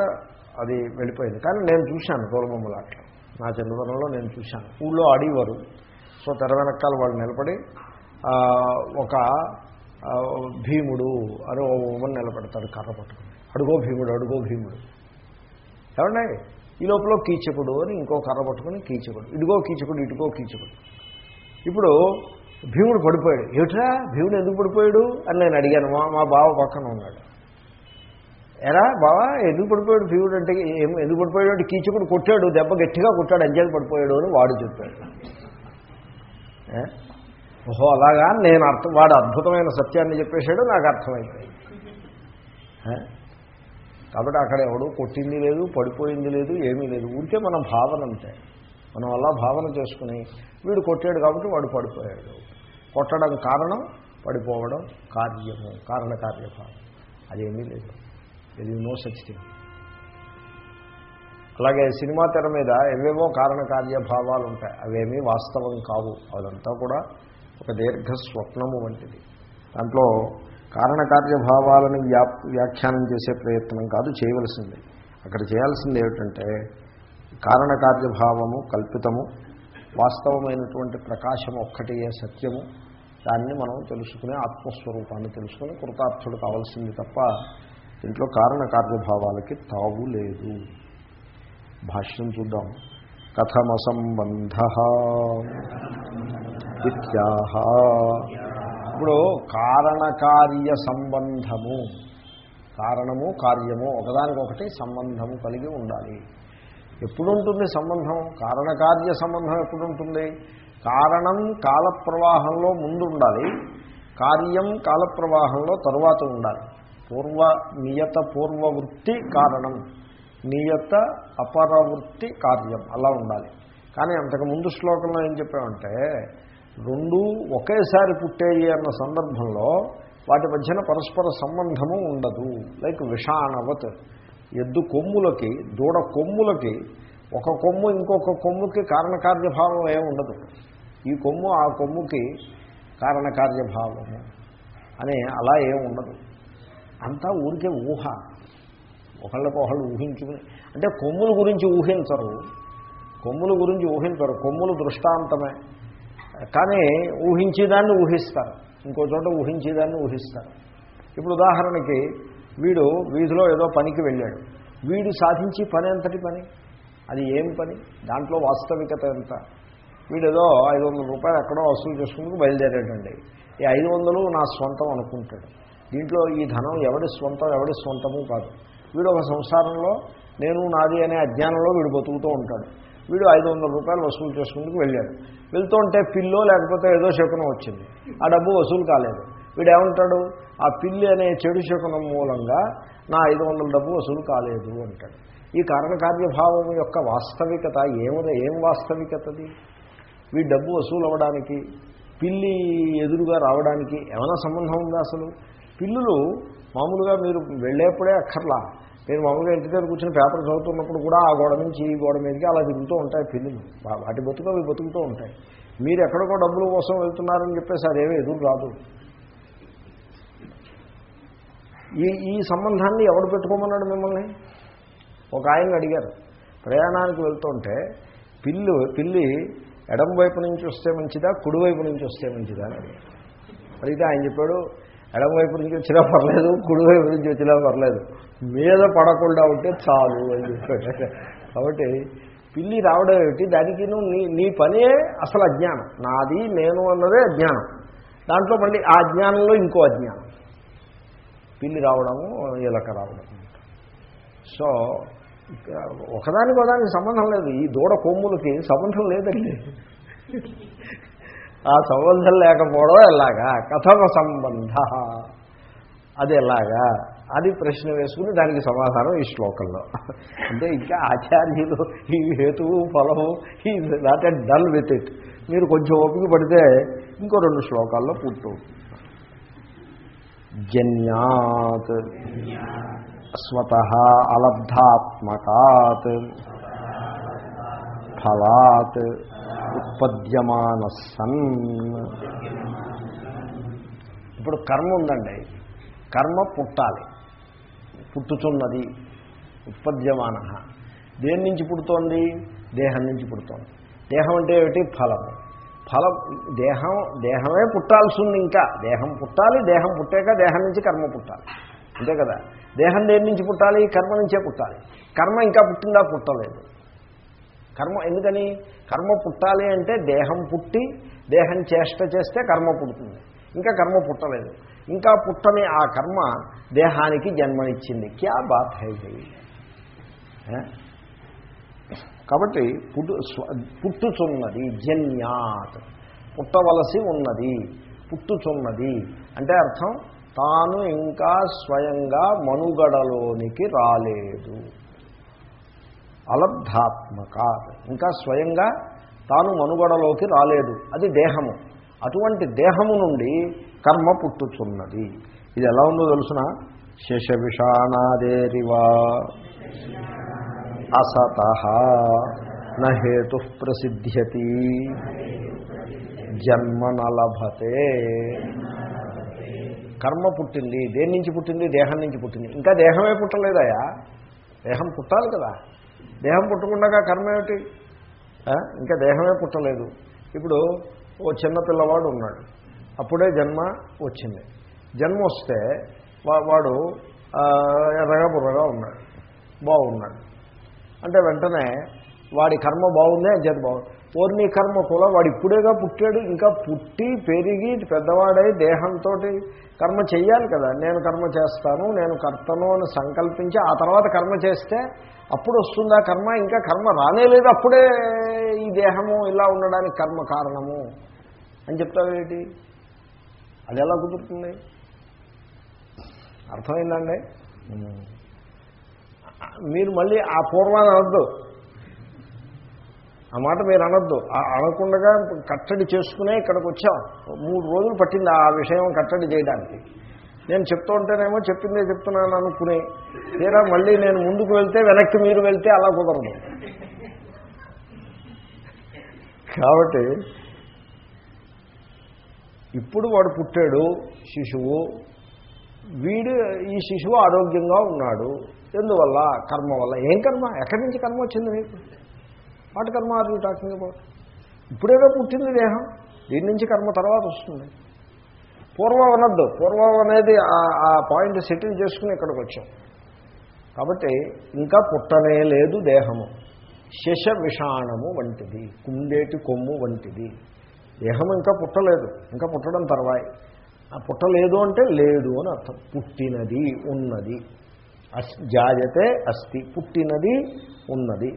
అది వెళ్ళిపోయింది. కానీ నేను చూశాను తోలుబొమ్మలాట నా చిన్నతనంలో నేను చూశాను. ఊళ్ళో ఆడేవారు. సో తెర వెనకాల వాళ్ళు నిలబడి ఒక భీముడు అని ఓ ఉమ్మని నిలబెడతాడు కర్ర పట్టుకుని. అడుగో భీముడు అడుగో భీముడు. ఏమండి? ఈ లోపల కీచకుడు అని ఇంకో కర్ర పట్టుకుని కీచకుడు. ఇటుగో కీచకుడు ఇటుగో కీచకుడు. ఇప్పుడు భీముడు పడిపోయాడు. ఏమిట్రా? భీముడు ఎందుకు పడిపోయాడు? అని నేను అడిగాను. మా మా బావ పక్కన ఉన్నాడు. ఎరా బావా ఎందుకు పడిపోయాడు భీముడు అంటే ఏం ఎందుకు పడిపోయాడు అంటే కీచకుడు కొట్టాడు దెబ్బ గట్టిగా కొట్టాడు అంజలి పడిపోయాడు అని వాడు చెప్పాడు. ఓహో అలాగా? నేను అర్థం వాడు అద్భుతమైన సత్యాన్ని చెప్పేశాడు నాకు అర్థమైపోయింది. కాబట్టి అక్కడ ఎవడు కొట్టింది లేదు పడిపోయింది లేదు ఏమీ లేదు. ఉంటే మన భావన అంతే. మనం అలా భావన చేసుకుని వీడు కొట్టాడు కాబట్టి వాడు పడిపోయాడు. కొట్టడం కారణం పడిపోవడం కార్యము కారణ కార్యభావం. అదేమీ లేదు. ఇది నో సచ్ థింగ్ అలాగే సినిమా తెర మీద ఏవేవో కారణ కార్యభావాలు ఉంటాయి. అవేమీ వాస్తవం కావు. అదంతా కూడా ఒక దీర్ఘ స్వప్నము వంటిది. దాంట్లో కారణకార్యభావాలను వ్యా వ్యాఖ్యానం చేసే ప్రయత్నం కాదు చేయవలసింది. అక్కడ చేయాల్సింది ఏమిటంటే కారణకార్యభావము కల్పితము వాస్తవమైనటువంటి ప్రకాశం ఒక్కటియే సత్యము దాన్ని మనం తెలుసుకునే ఆత్మస్వరూపాన్ని తెలుసుకుని కృతార్థుడు కావాల్సింది తప్ప దీంట్లో కారణకార్యభావాలకి తావు లేదు. భాష్యం చూద్దాం. కథమసంబంధ ఇత్యాహ. ఇప్పుడు కారణకార్య సంబంధము. కారణము కార్యము ఒకదానికొకటి సంబంధము కలిగి ఉండాలి. ఎప్పుడు ఉంటుంది సంబంధం? కారణకార్య సంబంధం ఎప్పుడు ఉంటుంది కారణం కాల ప్రవాహంలో ముందు ఉండాలి కార్యం కాల ప్రవాహంలో తరువాత ఉండాలి. పూర్వ నియత పూర్వవృత్తి కారణం. నియత అపరవృత్తి కార్యం అలా ఉండాలి. కానీ అంతకు ముందు శ్లోకంలో ఏం చెప్పామంటే రెండు ఒకేసారి పుట్టేయి అన్న సందర్భంలో వాటి మధ్యన పరస్పర సంబంధము ఉండదు. లైక్ విషాణవత్. ఎద్దు కొమ్ములకి దూడ కొమ్ములకి ఒక కొమ్ము ఇంకొక కొమ్ముకి కారణకార్యభావం ఏమి ఉండదు. ఈ కొమ్ము ఆ కొమ్ముకి కారణకార్యభావము. అని అలా ఏమి ఉండదు. అంతా ఊరికే ఊహ. ఒకళ్ళకొకళ్ళు ఊహించుకుని అంటే కొమ్ముల గురించి ఊహించరు. కొమ్ముల గురించి ఊహించరు. కొమ్ములు దృష్టాంతమే. కానీ ఊహించేదాన్ని ఊహిస్తారు. ఇంకో చోట ఊహించేదాన్ని ఊహిస్తారు. ఇప్పుడు ఉదాహరణకి వీడు వీధిలో ఏదో పనికి వెళ్ళాడు. వీడు సాధించి పని ఎంతటి పని? అది ఏం పని? దాంట్లో వాస్తవికత ఎంత? వీడేదో ఐదు వందల రూపాయలు ఎక్కడో వసూలు చేసుకుంటూ బయలుదేరాడండి. ఈ ఐదు వందలు నా స్వంతం అనుకుంటాడు. దీంట్లో ఈ ధనం ఎవడి స్వంతం? ఎవడి స్వంతము కాదు. వీడు ఒక సంసారంలో నేను నాది అనే అజ్ఞానంలో వీడు బతుకుతూ ఉంటాడు. వీడు ఐదు వందల రూపాయలు వసూలు చేసుకుంటూ వెళ్ళాడు. వెళ్తూ ఉంటే పిల్లో లేకపోతే ఏదో శకునం వచ్చింది. ఆ డబ్బు వసూలు కాలేదు. వీడు ఏమంటాడు? ఆ పిల్లి అనే చెడు శకునం మూలంగా నా ఐదు వందల డబ్బు వసూలు కాలేదు అంటాడు. ఈ కారణకార్యభావం యొక్క వాస్తవికత ఏముద? ఏం వాస్తవికతది? వీ డబ్బు వసూలు అవ్వడానికి పిల్లి ఎదురుగా రావడానికి ఏమైనా సంబంధం ఉందా అసలు? పిల్లులు మామూలుగా మీరు వెళ్ళేప్పుడే అక్కర్లా. నేను మామూలుగా ఇంటి దగ్గర కూర్చొని పేపర్ చదువుతున్నప్పుడు కూడా ఆ గోడ నుంచి ఈ గోడ మీదకి అలా తిరుగుతూ ఉంటాయి పిల్లలు. వాటి బతుకు అవి బతుకుతూ ఉంటాయి. మీరు ఎక్కడికో డబ్బుల కోసం వెళ్తున్నారని చెప్పేసి అదేమీ ఎదురు రాదు ఈ ఈ సంబంధాన్ని ఎవడు పెట్టుకోమన్నాడు మిమ్మల్ని? ఒక ఆయన అడిగారు. ప్రయాణానికి వెళ్తుంటే పిల్లు పిల్లి ఎడం వైపు నుంచి వస్తే మంచిదా కుడివైపు నుంచి వస్తే మంచిదా అని అడిగారు. అడిగితే ఆయన చెప్పాడు ఎడం వైపు నుంచి వచ్చినా పర్లేదు కుడి వైపు నుంచి వచ్చినా పర్లేదు. మీద పడకుండా ఉంటే చాలు అని చెప్పాడు. కాబట్టి పిల్లి రావడం ఏమిటి? దానికి నువ్వు నీ నీ పనే అసలు అజ్ఞానం. నాది నేను అన్నదే అజ్ఞానం. దాంట్లో మళ్ళీ ఆ అజ్ఞానంలో ఇంకో అజ్ఞానం. పిల్లి రావడము ఎలక రావడం సో ఒకదానికి ఒకదానికి సంబంధం లేదు. ఈ దూడ కొమ్ములకి సంబంధం లేదండి. ఆ సంబంధం లేకపోవడం ఎలాగా? కథమ సంబంధ. అది ఎలాగా? అది ప్రశ్న వేసుకుని దానికి సమాధానం ఈ శ్లోకంలో. అంటే ఇంకా ఆచార్యులు ఈ హేతువు ఫలము ఈ not and dull with it మీరు కొంచెం ఓపిక పడితే ఇంకో రెండు శ్లోకాల్లో పూర్తి జన్యాత్. స్వత అలబ్ధాత్మకాత్. ఫలాత్. ఉత్పద్యమాన సన్ ఇప్పుడు కర్మ ఉందండి. కర్మ పుట్టాలి. పుట్టుతున్నది. ఉత్పద్యమాన దేని నుంచి పుడుతోంది? దేహం నుంచి పుడుతోంది. దేహం అంటే ఏమిటి? ఫలము ఫలం దేహం దేహమే పుట్టాల్సి ఉంది ఇంకా. దేహం పుట్టాలి దేహం పుట్టాక దేహం నుంచి కర్మ పుట్టాలి. అంతే కదా? దేహం దేని నుంచి పుట్టాలి? కర్మ నుంచే పుట్టాలి. కర్మ ఇంకా పుట్టిందా? పుట్టలేదు. కర్మ ఎందుకని? కర్మ పుట్టాలి అంటే దేహం పుట్టి దేహం చేష్ట చేస్తే కర్మ పుడుతుంది. ఇంకా కర్మ పుట్టలేదు. ఇంకా పుట్టని ఆ కర్మ దేహానికి జన్మనిచ్చింది. క్యా బాత్ హై కాబట్టి పుట్టు పుట్టుచున్నది జన్యాత్. పుట్టవలసి ఉన్నది పుట్టుచున్నది. అంటే అర్థం తాను ఇంకా స్వయంగా మనుగడలోనికి రాలేదు. అలబ్ధాత్మక. ఇంకా స్వయంగా తాను మనుగడలోకి రాలేదు. అది దేహము. అటువంటి దేహము నుండి కర్మ పుట్టుచున్నది. ఇది ఎలా ఉందో తెలుసిన? శేష విషాణాదేరివా అసత నహేతు ప్రసిద్ధ్యతి. జన్మ నలభతే. కర్మ పుట్టింది. దేని నుంచి పుట్టింది? దేహం నుంచి పుట్టింది. ఇంకా దేహమే పుట్టలేదయా? దేహం పుట్టాలి కదా. దేహం పుట్టకుండా కర్మ ఏమిటి? ఇంకా దేహమే పుట్టలేదు. ఇప్పుడు ఓ చిన్న పిల్లవాడు ఉన్నాడు. అప్పుడే జన్మ వచ్చింది. జన్మ వస్తే వా- వాడు ఎర్రగా బుర్రగా ఉన్నాడు. బాగున్నాడు. అంటే వెంటనే వాడి కర్మ బాగుంది అని చేతి బాగుంది. ఓర్ని కర్మ కూడా వాడు ఇప్పుడేగా పుట్టాడు. ఇంకా పుట్టి పెరిగి పెద్దవాడై దేహంతో కర్మ చెయ్యాలి కదా. నేను కర్మ చేస్తాను నేను కర్తను అని సంకల్పించి ఆ తర్వాత కర్మ చేస్తే అప్పుడు వస్తుందా కర్మ? ఇంకా కర్మ రానేలేదు అప్పుడే ఈ దేహము ఇలా ఉండడానికి కర్మ కారణము అని చెప్తావేంటి అది ఎలా కుదురుతుంది? అర్థమైందండి. మీరు మళ్ళీ ఆ పూర్వాన్ని అనొద్దు. ఆ మాట మీరు అనొద్దు. అనకుండా కట్టడి చేసుకునే ఇక్కడికి వచ్చాం. మూడు రోజులు పట్టింది ఆ విషయం కట్టడి చేయడానికి. నేను చెప్తూ ఉంటేనేమో చెప్పిందే చెప్తున్నాను అనుకుని. తీరా మళ్ళీ నేను ముందుకు వెళ్తే వెనక్కి మీరు వెళ్తే అలా కుదరదు. కాబట్టి ఇప్పుడు వాడు పుట్టాడు శిశువు. వీడు ఈ శిశువు ఆరోగ్యంగా ఉన్నాడు. ఎందువల్ల? కర్మ వల్ల. ఏం కర్మ? ఎక్కడి నుంచి కర్మ వచ్చింది మీకు? వాటి కర్మ ఆర్ యూ టాకింగ్ అబౌట్ ఇప్పుడేదో పుట్టింది దేహం దీని నుంచి కర్మ తర్వాత వస్తుంది. పూర్వం అనద్దు పూర్వం అనేది ఆ- పాయింట్ సెటిల్ చేసుకుని ఇక్కడికి వచ్చాం. కాబట్టి ఇంకా పుట్టనే లేదు దేహము. శశ విషాణము వంటిది కుందేటి కొమ్ము వంటిది. దేహం ఇంకా పుట్టలేదు ఇంకా పుట్టడం తర్వాయి. ఆ పుట్టలేదు అంటే లేదు అని అర్థం. పుట్టినది ఉన్నది. అస్ జాయతే అస్తి పుట్టినది ఉన్నది.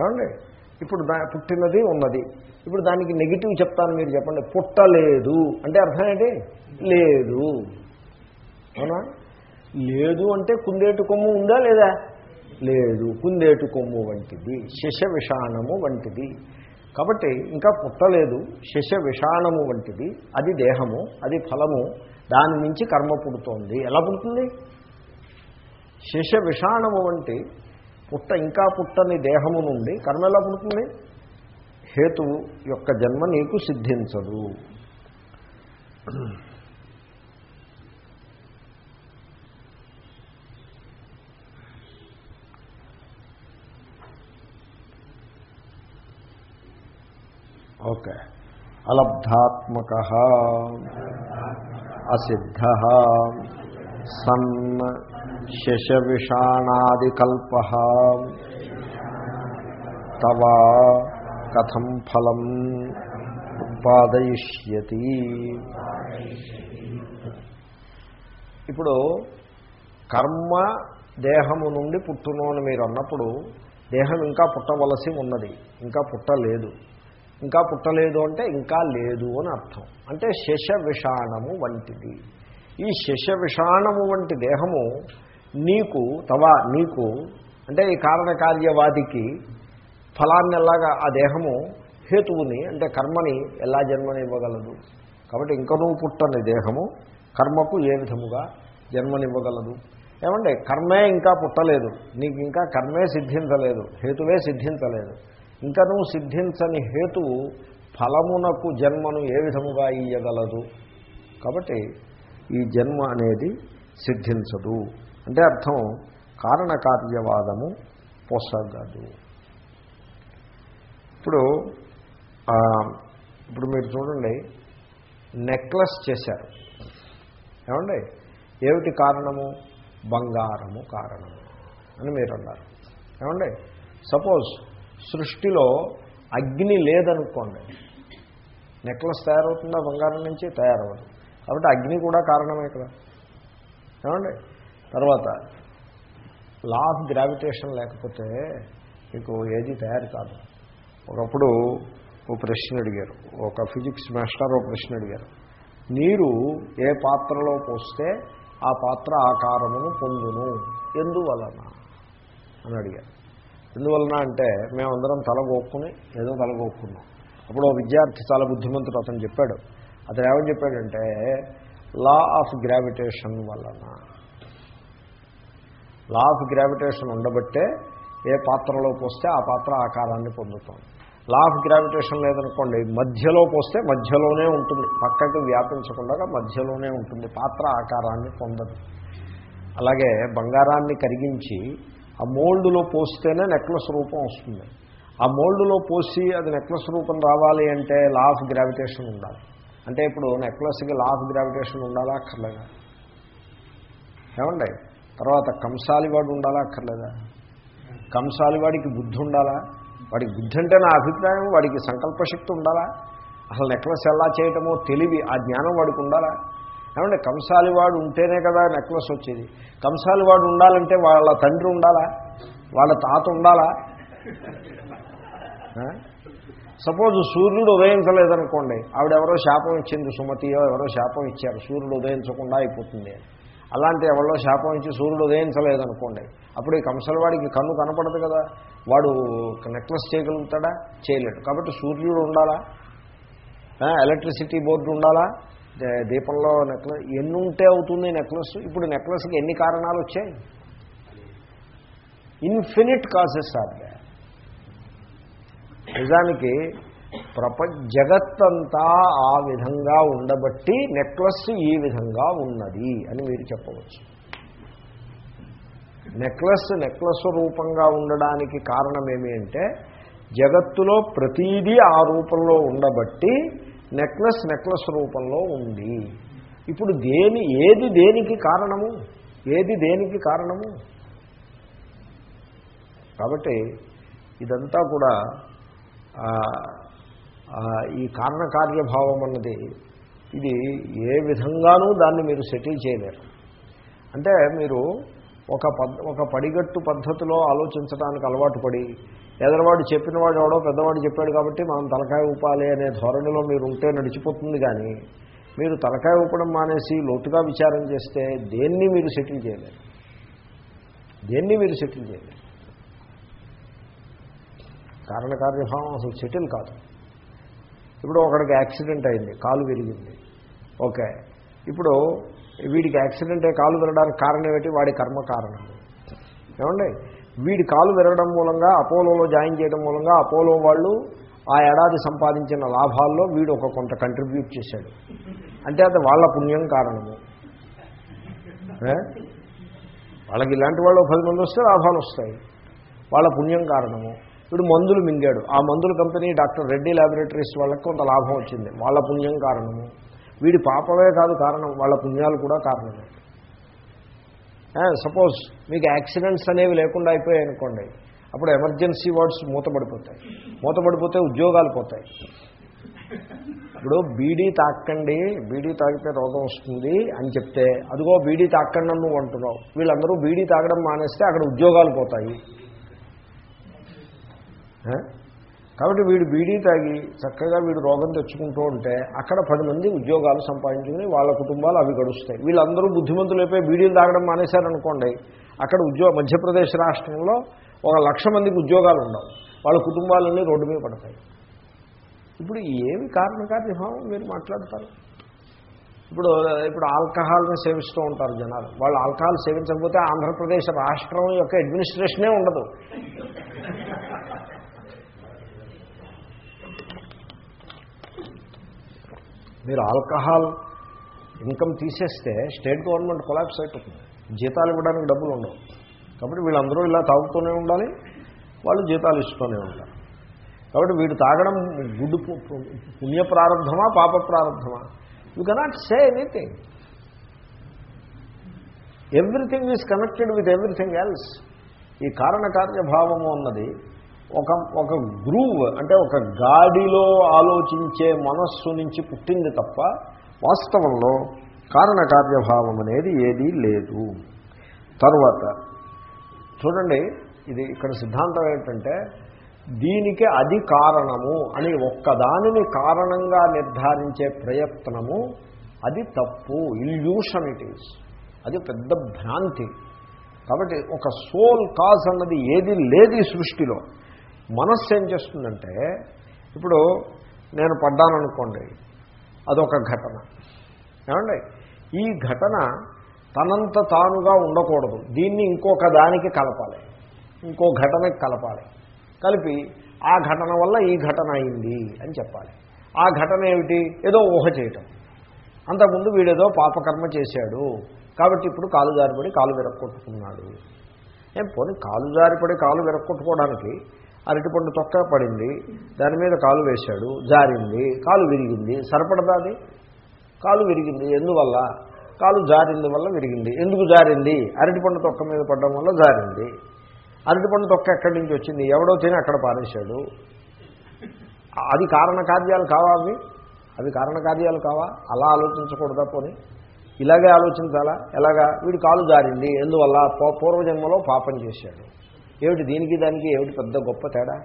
ఏమండి? ఇప్పుడు దా పుట్టినది ఉన్నది. ఇప్పుడు దానికి నెగిటివ్ చెప్తాను మీరు చెప్పండి. పుట్టలేదు. అంటే అర్థం ఏంటి? లేదు. అవునా? లేదు అంటే కుందేటు కొమ్ము ఉందా లేదా? లేదు. కుందేటు కొమ్ము వంటిది. శశ విషాణము వంటిది. కాబట్టి ఇంకా పుట్టలేదు. శశ విషాణము వంటిది. అది దేహము అది ఫలము. దాని నుంచి కర్మ పుడుతోంది. ఎలా పుడుతుంది? శశ విషాణము వంటి పుట్ట ఇంకా పుట్టని దేహము నుండి కర్మ ఎలా పుడుతుంది? హేతువు యొక్క జన్మ నీకు సిద్ధించదు. ఓకే. అలబ్ధాత్మక అసిద్ధ సన్ శశవిషాణాదికల్ప తవ కథం ఫలం ఉత్పాదయిష్యతి ఇప్పుడు కర్మ దేహము నుండి పుట్టును అని మీరు అన్నప్పుడు దేహం ఇంకా పుట్టవలసి ఉన్నది ఇంకా పుట్టలేదు. ఇంకా పుట్టలేదు అంటే ఇంకా లేదు అని అర్థం. అంటే శశ విషాణము వంటిది. ఈ శశ విషాణము వంటి దేహము నీకు తవా నీకు అంటే ఈ కారణకార్యవాదికి ఫలాన్ని ఎలాగా ఆ దేహము హేతువుని అంటే కర్మని ఎలా జన్మనివ్వగలదు? కాబట్టి ఇంక నువ్వు పుట్టని దేహము కర్మకు ఏ విధముగా జన్మనివ్వగలదు? ఏమంటే కర్మే ఇంకా పుట్టలేదు. నీకు ఇంకా కర్మే సిద్ధించలేదు హేతువే సిద్ధించలేదు. ఇంకా నువ్వు సిద్ధించని హేతువు ఫలమునకు జన్మను ఏ విధముగా ఇయ్యగలదు? కాబట్టి ఈ జన్మ అనేది సిద్ధించదు. అంటే అర్థం కారణకార్యవాదము పొసగదు ఇప్పుడు ఇప్పుడు మీరు చూడండి నెక్లెస్ చేశారు. ఏమండి? ఏమిటి కారణము? బంగారము కారణము అని మీరు అన్నారు ఏమండి? సపోజ్ సృష్టిలో అగ్ని లేదనుకోండి నెక్లెస్ తయారవుతుందా? బంగారం నుంచి తయారవ్వదు కాబట్టి అగ్ని కూడా కారణమే కదా. ఏమండి? తర్వాత లా ఆఫ్ గ్రావిటేషన్ లేకపోతే మీకు ఏది తయారు కాదు. ఒకప్పుడు ఓ ప్రశ్న అడిగారు. ఒక ఫిజిక్స్ మాస్టర్ ఓ ప్రశ్న అడిగారు. నీరు ఏ పాత్రలో పోస్తే ఆ పాత్ర ఆకారమును పొందును? ఎందువలన? అని అడిగారు. ఎందువలన అంటే మేమందరం తలగొక్కుని ఏదో తలగొక్కున్నాం అప్పుడు ఓ విద్యార్థి చాలా బుద్ధిమంతుడు అతను చెప్పాడు. అతను ఏమని చెప్పాడంటే లా ఆఫ్ గ్రావిటేషన్ వలన. లా ఆఫ్ గ్రావిటేషన్ ఉండబట్టే ఏ పాత్రలో పోస్తే ఆ పాత్ర ఆకారాన్ని పొందుతాం లా ఆఫ్ గ్రావిటేషన్ లేదనుకోండి మధ్యలో పోస్తే మధ్యలోనే ఉంటుంది. పక్కకి వ్యాపించకుండా మధ్యలోనే ఉంటుంది. పాత్ర ఆకారాన్ని పొందదు. అలాగే బంగారాన్ని కరిగించి ఆ మోల్డ్లో పోస్తేనే నెక్లెస్ రూపం వస్తుంది. ఆ మోల్డ్లో పోసి అది నెక్లెస్ రూపం రావాలి అంటే లా ఆఫ్ గ్రావిటేషన్ ఉండాలి. అంటే ఇప్పుడు నెక్లెస్కి లా ఆఫ్ గ్రావిటేషన్ ఉండాలా? అక్కర్లేదా? ఏమండి? తర్వాత కంసాలివాడు ఉండాలా అక్కర్లేదా? కంసాలివాడికి బుద్ధి ఉండాలా? వాడికి బుద్ధి అంటే నా అభిప్రాయం వాడికి సంకల్పశక్తి ఉండాలా? అసలు నెక్లెస్ ఎలా చేయటమో తెలివి ఆ జ్ఞానం వాడికి ఉండాలా? ఏమంటే కంసాలివాడు ఉంటేనే కదా నెక్లెస్ వచ్చేది. కంసాలివాడు ఉండాలంటే వాళ్ళ తండ్రి ఉండాలా? వాళ్ళ తాత ఉండాలా? సపోజ్ సూర్యుడు ఉదయించలేదనుకోండి ఆవిడెవరో శాపం ఇచ్చింది సుమతియో ఎవరో శాపం ఇచ్చారు సూర్యుడు ఉదయించకుండా అయిపోతుంది అని. అలాంటి ఎవరో శాపం ఇచ్చి సూర్యుడు ఉదయించలేదనుకోండి. అప్పుడు ఈ కంసలవాడికి కన్ను కనపడదు కదా. వాడు నెక్లెస్ చేయగలుగుతాడా? చేయలేడు. కాబట్టి సూర్యుడు ఉండాలా? ఎలక్ట్రిసిటీ బోర్డు ఉండాలా? దీపంలో నెక్లెస్ ఎన్ని ఉంటే అవుతుంది నెక్లెస్? ఇప్పుడు నెక్లెస్కి ఎన్ని కారణాలు వచ్చాయి? ఇన్ఫినిట్ కాజెస్ ఆర్ నిజానికి ప్రపంచ జగత్తంతా ఆ విధంగా ఉండబట్టి నెక్లెస్ ఈ విధంగా ఉన్నది అని మీరు చెప్పవచ్చు. నెక్లెస్ నెక్లెస్ రూపంగా ఉండడానికి కారణం ఏమి అంటే జగత్తులో ప్రతీదీ ఆ రూపంలో ఉండబట్టి నెక్లెస్ నెక్లెస్ రూపంలో ఉంది. ఇప్పుడు దేని ఏది దేనికి కారణము? ఏది దేనికి కారణము? కాబట్టి ఇదంతా కూడా ఈ కారణకార్యభావం అన్నది ఇది ఏ విధంగానూ దాన్ని మీరు సెటిల్ చేయలేరు. అంటే మీరు ఒక పద్ ఒక పడిగట్టు పద్ధతిలో ఆలోచించడానికి అలవాటు పడి ఎదరవాడు చెప్పినవాడు ఎవడో పెద్దవాడు చెప్పాడు కాబట్టి మనం తలకాయ ఊపాలి అనే ధోరణిలో మీరు ఉంటే నడిచిపోతుంది కానీ మీరు తలకాయ ఊపడం మానేసి లోతుగా విచారం చేస్తే దేన్ని మీరు సెటిల్ చేయలేరు. దేన్ని మీరు సెటిల్ చేయలేరు. కారణకార్యభావం అసలు సెటిల్ కాదు. ఇప్పుడు ఒకడికి యాక్సిడెంట్ అయింది కాలు విరిగింది. ఓకే. ఇప్పుడు వీడికి యాక్సిడెంట్ అయ్యి కాలు విరగడానికి కారణం ఏమిటి? వాడి కర్మ కారణం. ఏమండి? వీడి కాలు విరగడం మూలంగా అపోలోలో జాయిన్ చేయడం మూలంగా అపోలో వాళ్ళు ఆ ఏడాది సంపాదించిన లాభాల్లో వీడు ఒక కొంత కంట్రిబ్యూట్ చేశాడు. అంటే అది వాళ్ళ పుణ్యం కారణము. వాళ్ళకి ఇలాంటి వాళ్ళు పది మంది వస్తే లాభాలు వస్తాయి. వాళ్ళ పుణ్యం కారణము. వీడు మందులు మింగాడు. ఆ మందుల కంపెనీ డాక్టర్ రెడ్డి ల్యాబొరేటరీస్ వాళ్ళకి కొంత లాభం వచ్చింది. వాళ్ళ పుణ్యం కారణము. వీడి పాపమే కాదు కారణం. వాళ్ళ పుణ్యాలు కూడా కారణమే. సపోజ్ మీకు యాక్సిడెంట్స్ అనేవి లేకుండా అయిపోయాయి అనుకోండి. అప్పుడు ఎమర్జెన్సీ వార్డ్స్ మూతపడిపోతాయి. మూతపడిపోతే ఉద్యోగాలు పోతాయి. ఇప్పుడు బీడీ తాకండి బీడీ తాగితే రోగం వస్తుంది అని చెప్తే అదిగో బీడీ తాకండి అని నువ్వు అంటున్నావు. వీళ్ళందరూ బీడీ తాగడం మానేస్తే అక్కడ ఉద్యోగాలు పోతాయి. కాబట్టి వీడు బీడీ తాగి చక్కగా వీడు రోగం తెచ్చుకుంటూ ఉంటే అక్కడ పది మంది ఉద్యోగాలు సంపాదించుకుని వాళ్ళ కుటుంబాలు అవి గడుస్తాయి. వీళ్ళందరూ బుద్ధిమంతులైపోయి బీడీలు తాగడం మానేశారనుకోండి అక్కడ ఉద్యోగ మధ్యప్రదేశ్ రాష్ట్రంలో ఒక లక్ష మందికి ఉద్యోగాలు ఉండవు. వాళ్ళ కుటుంబాలన్నీ రోడ్డు మీద పడతాయి. ఇప్పుడు ఏమి కారణకార్యభావం మీరు మాట్లాడతారు? ఇప్పుడు ఇప్పుడు ఆల్కహాల్ని సేవిస్తూ ఉంటారు జనాలు. వాళ్ళు ఆల్కహాల్ సేవించకపోతే ఆంధ్రప్రదేశ్ రాష్ట్రం యొక్క అడ్మినిస్ట్రేషనే ఉండదు. మీరు ఆల్కహాల్ ఇన్కమ్ తీసేస్తే స్టేట్ గవర్నమెంట్ కొలాప్స్ అయిపోతుంది. జీతాలు ఇవ్వడానికి డబ్బులు ఉండవు. కాబట్టి వీళ్ళందరూ ఇలా తాగుతూనే ఉండాలి వాళ్ళు జీతాలు ఇస్తూనే ఉండాలి. కాబట్టి వీడు తాగడం గుడ్డు పుణ్య ప్రారంభమా పాప ప్రారంభమా? You cannot say anything everything is connected with everything else ఈ కారణకార్యభావము అన్నది ఒక ఒక గ్రూవ్ అంటే ఒక గాడిలో ఆలోచించే మనస్సు నుంచి పుట్టింది తప్ప వాస్తవంలో కారణకార్యభావం అనేది ఏదీ లేదు. తర్వాత చూడండి ఇది ఇక్కడ సిద్ధాంతం ఏంటంటే దీనికి అది కారణము అని ఒక్కదానిని కారణంగా నిర్ధారించే ప్రయత్నము అది తప్పు ఇల్యూషన్ ఇట్ ఈస్ అది పెద్ద భ్రాంతి. కాబట్టి ఒక సోల్ కాజ్ అన్నది ఏది లేదు సృష్టిలో. మనస్సు ఏం చేస్తుందంటే ఇప్పుడు నేను పడ్డాననుకోండి అదొక ఘటన. ఏమండి? ఈ ఘటన తనంత తానుగా ఉండకూడదు. దీన్ని ఇంకొక దానికి కలపాలి. ఇంకో ఘటనకి కలపాలి. కలిపి ఆ ఘటన వల్ల ఈ ఘటన అయింది అని చెప్పాలి. ఆ ఘటన ఏమిటి? ఏదో ఊహ చేయటం. అంతకుముందు వీడేదో పాపకర్మ చేశాడు. కాబట్టి ఇప్పుడు కాలు జారిపడి కాలు విరక్కొట్టుకున్నాడు. ఏం పోనీ కాలు జారిపడి కాలు విరక్కొట్టుకోవడానికి అరటిపండు తొక్క పడింది దాని మీద కాలు వేశాడు జారింది కాలు విరిగింది. సరిపడదా అది? కాలు విరిగింది. ఎందువల్ల? కాలు జారింది వల్ల విరిగింది. ఎందుకు జారింది? అరటిపండు తొక్క మీద పడడం వల్ల జారింది. అరటిపండు తొక్క ఎక్కడి నుంచి వచ్చింది? ఎవడో తిని అక్కడ పారేశాడు. అది కారణకార్యాలు కావా అవి? అవి కారణకార్యాలు కావా? అలా ఆలోచించకూడదా పోనీ? ఇలాగే ఆలోచించాలా? ఎలాగా? వీడి కాలు జారింది. ఎందువల్ల? పూర్వజన్మలో పాపం చేశాడు. ఏమిటి దీనికి దానికి ఏమిటి పెద్ద గొప్ప తేడా?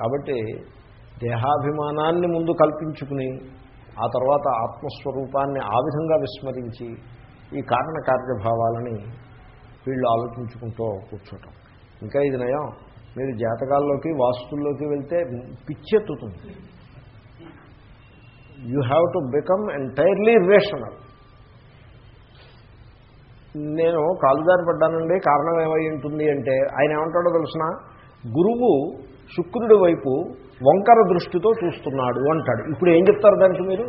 కాబట్టి దేహాభిమానాన్ని ముందు కల్పించుకుని ఆ తర్వాత ఆత్మస్వరూపాన్ని ఆ విధంగా విస్మరించి ఈ కారణ కార్యభావాలని వీళ్ళు ఆలోచించుకుంటూ కూర్చోటం. ఇంకా ఇది నయం. మీరు జాతకాల్లోకి వాస్తుల్లోకి వెళ్తే పిచ్చెత్తుతుంది. You have to become entirely rational నేను కాలుదారి పడ్డానండి. కారణం ఏమై ఉంటుంది అంటే ఆయన ఏమంటాడో తెలుసిన? గురువు శుక్రుడి వైపు వంకర దృష్టితో చూస్తున్నాడు అంటాడు. ఇప్పుడు ఏం చెప్తారు దానికి మీరు?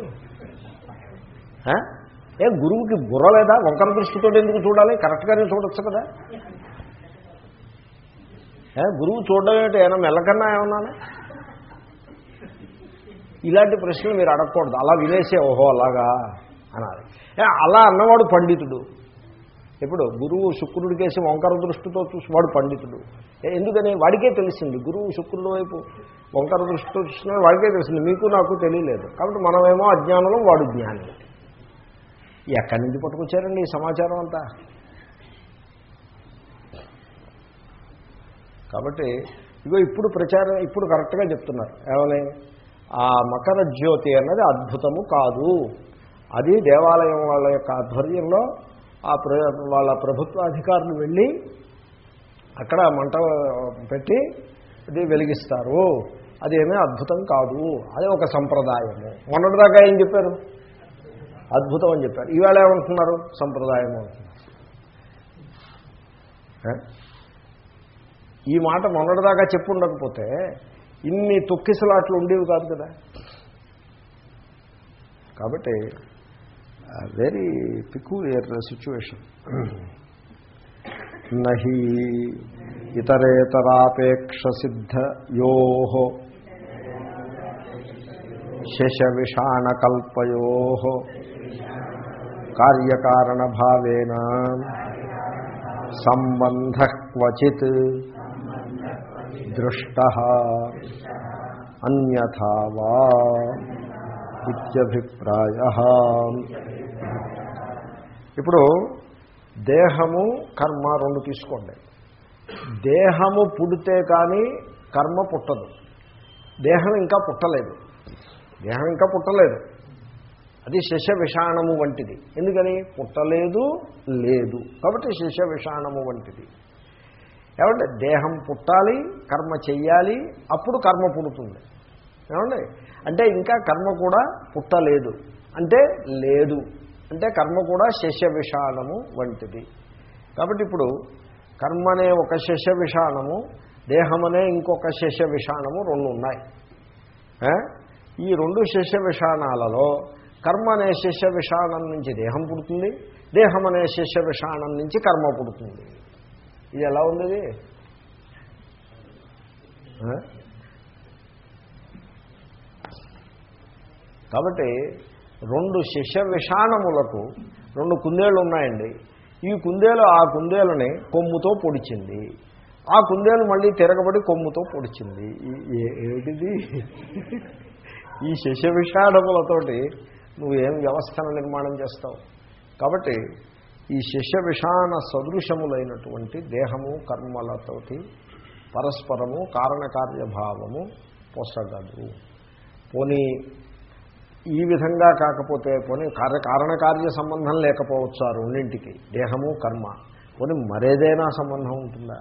ఏ గురువుకి బుర్ర లేదా? వంకర దృష్టితో ఎందుకు చూడాలి? కరెక్ట్గానే చూడొచ్చు కదా. గురువు చూడడం ఏంటి? ఏమైనా మెల్లకన్నా ఏమన్నాను ఇలాంటి ప్రశ్నలు మీరు అడగకూడదు. అలా వినేసే ఓహో అలాగా అనాలి. ఏ, అలా అన్నవాడు పండితుడు. ఇప్పుడు గురువు శుక్రుడి కేసి వంకర దృష్టితో చూసి వాడు పండితుడు. ఎందుకని? వాడికే తెలిసింది. గురువు శుక్రుడు వైపు వంకర దృష్టితో చూసిన వాడికే తెలిసింది. మీకు నాకు తెలియలేదు. కాబట్టి మనమేమో అజ్ఞానంలో వాడు జ్ఞాని. ఎక్కడి నుంచి పట్టుకొచ్చారండి ఈ సమాచారం అంతా? కాబట్టి ఇగో ఇప్పుడు ప్రచారం ఇప్పుడు కరెక్ట్గా చెప్తున్నారు. ఏమని? ఆ మకర జ్యోతి అన్నది అద్భుతము కాదు. అది దేవాలయం వాళ్ళ యొక్క ఆధ్వర్యంలో ఆ ప్ర వాళ్ళ ప్రభుత్వ అధికారులు వెళ్ళి అక్కడ మంట పెట్టి అది వెలిగిస్తారు. అదేమీ అద్భుతం కాదు. అది ఒక సంప్రదాయము. మొన్నటిదాకా ఏం చెప్పారు? అద్భుతం అని చెప్పారు. ఈవేళ ఏమంటున్నారు? సంప్రదాయము అంటున్నారు. ఈ మాట మొన్నటిదాకా చెప్పు ఉండకపోతే ఇన్ని తొక్కిసలాట్లు ఉండేవి కాదు కదా. కాబట్టి వెరీ పిక్యులియర్ సిచ్యువేషన్ నహి ఇతరేతరాపేక్ష సిద్ధయో శషవిషాణకల్పయో కార్యకారణభావేన సంబంధ క్వచిత్ దృష్ట అన్యథా వా ఇత్యభిప్రాయ ఇప్పుడు దేహము కర్మ రెండు తీసుకోండి. దేహము పుడితే కానీ కర్మ పుట్టదు. దేహం ఇంకా పుట్టలేదు. దేహం ఇంకా పుట్టలేదు. అది శశ విషాణము వంటిది. ఎందుకని? పుట్టలేదు లేదు. కాబట్టి శశ విషాణము వంటిది. ఏమంటే దేహం పుట్టాలి కర్మ చెయ్యాలి అప్పుడు కర్మ పుడుతుంది. ఏమండి? అంటే ఇంకా కర్మ కూడా పుట్టలేదు. అంటే లేదు. అంటే కర్మ కూడా శశ విషాణము వంటిది. కాబట్టి ఇప్పుడు కర్మనే ఒక శశ విషాణము దేహమనే ఇంకొక శశ విషాణము రెండు ఉన్నాయి. ఈ రెండు శశ విషాణాలలో కర్మ అనే శిష్య విషాణం నుంచి దేహం పుడుతుంది దేహం అనే శిష్య విషాణం నుంచి కర్మ పుడుతుంది. ఇది ఎలా ఉంది కాబట్టి రెండు శిష్య విషాణములకు రెండు కుందేళ్ళు ఉన్నాయండి. ఈ కుందేలు ఆ కుందేలని కొమ్ముతో పొడిచింది. ఆ కుందేలు మళ్ళీ తిరగబడి కొమ్ముతో పొడిచింది. ఈ- ఏమిటిది? ఈ శిష్య విషాణములతోటి నువ్వేం వ్యవస్థను నిర్మాణం చేస్తావు? కాబట్టి ఈ శిష్య విషాణ సదృశములైనటువంటి దేహము కర్మలతోటి పరస్పరము కారణకార్యభావము పొసగదు పోనీ ఈ విధంగా కాకపోతే పోనీ కార్య కారణకార్య సంబంధం లేకపోవచ్చు ఆ రెండింటికి? దేహము కర్మ. పోనీ మరేదైనా సంబంధం ఉంటుందా?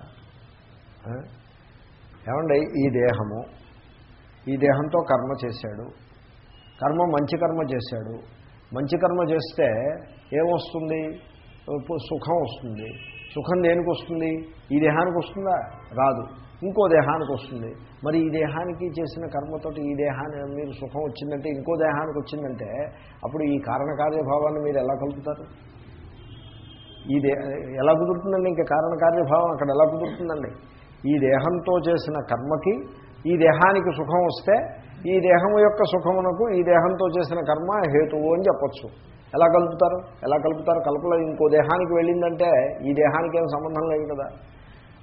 ఏమండి? ఈ దేహము. ఈ దేహంతో కర్మ చేశాడు. కర్మ మంచి కర్మ చేశాడు. మంచి కర్మ చేస్తే ఏమొస్తుంది సుఖం వస్తుంది. సుఖం దేనికి వస్తుంది? ఈ దేహానికి వస్తుందా? రాదు. ఇంకో దేహానికి వస్తుంది. మరి ఈ దేహానికి చేసిన కర్మతోటి ఈ దేహాన్ని మీరు సుఖం వచ్చిందంటే ఇంకో దేహానికి వచ్చిందంటే అప్పుడు ఈ కారణకార్యభావాన్ని మీరు ఎలా కలుపుతారు? ఈ దే ఎలా కుదురుతుందండి? ఇంకా కారణకార్యభావం అక్కడ ఎలా కుదురుతుందండి? ఈ దేహంతో చేసిన కర్మకి ఈ దేహానికి సుఖం వస్తే ఈ దేహం యొక్క సుఖమునకు ఈ దేహంతో చేసిన కర్మ హేతువు అని చెప్పచ్చు. ఎలా కలుపుతారు? ఎలా కలుపుతారు? కలపలో ఇంకో దేహానికి వెళ్ళిందంటే ఈ దేహానికి ఏం సంబంధం లేదు కదా.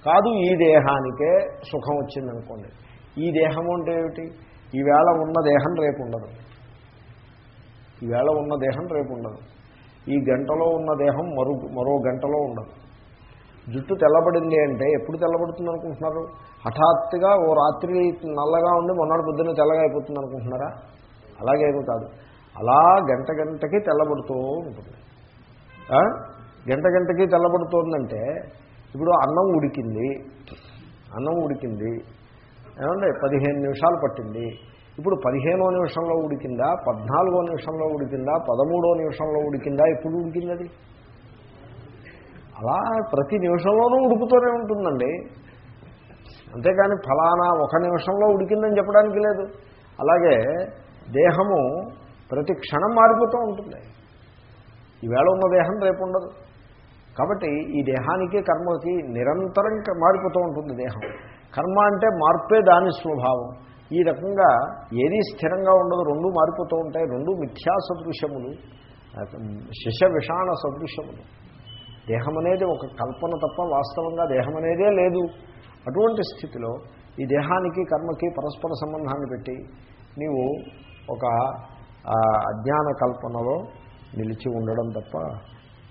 కాదు ఈ దేహానికే సుఖం వచ్చిందనుకోండి. ఈ దేహము అంటే ఏమిటి? ఈవేళ ఉన్న దేహం రేపు ఉండదు. ఈవేళ ఉన్న దేహం రేపు ఉండదు. ఈ గంటలో ఉన్న దేహం మరో మరో గంటలో ఉండదు. జుట్టు తెల్లబడింది అంటే ఎప్పుడు తెల్లబడుతుంది అనుకుంటున్నారు? హఠాత్తుగా ఓ రాత్రి నల్లగా ఉండి మొన్నటి పొద్దున్న తెల్లగా అయిపోతుంది అనుకుంటున్నారా? అలాగే కాదు. అలా గంట గంటకి తెల్లబడుతూ ఉంటుంది. గంట గంటకి తెల్లబడుతోందంటే ఇప్పుడు అన్నం ఉడికింది. అన్నం ఉడికింది. ఏమంటే పదిహేను నిమిషాలు పట్టింది. ఇప్పుడు పదిహేనో నిమిషంలో ఉడికిందా? పద్నాలుగో నిమిషంలో ఉడికిందా? పదమూడో నిమిషంలో ఉడికిందా? ఎప్పుడు ఉడికింది అది? అలా ప్రతి నిమిషంలోనూ ఉడుకుతూనే ఉంటుందండి. అంతేకాని ఫలానా ఒక నిమిషంలో ఉడికిందని చెప్పడానికి లేదు. అలాగే దేహము ప్రతి క్షణం మారిపోతూ ఉంటుంది. ఈవేళ ఉన్న దేహం రేపు ఉండదు. కాబట్టి ఈ దేహానికి కర్మకి నిరంతరం మారిపోతూ ఉంటుంది దేహం. కర్మ అంటే మార్పే దాని స్వభావం. ఈ రకంగా ఏది స్థిరంగా ఉండదు రెండు మారిపోతూ ఉంటాయి రెండు మిథ్యా సదృశ్యములు ఆ, శిశ విషాణ సదృశ్యములు. దేహం అనేది ఒక కల్పన తప్ప వాస్తవంగా దేహం అనేదే లేదు. అటువంటి స్థితిలో ఈ దేహానికి కర్మకి పరస్పర సంబంధాన్ని పెట్టి నీవు ఒక ఆ, అజ్ఞాన కల్పనలో నిలిచి ఉండడం తప్ప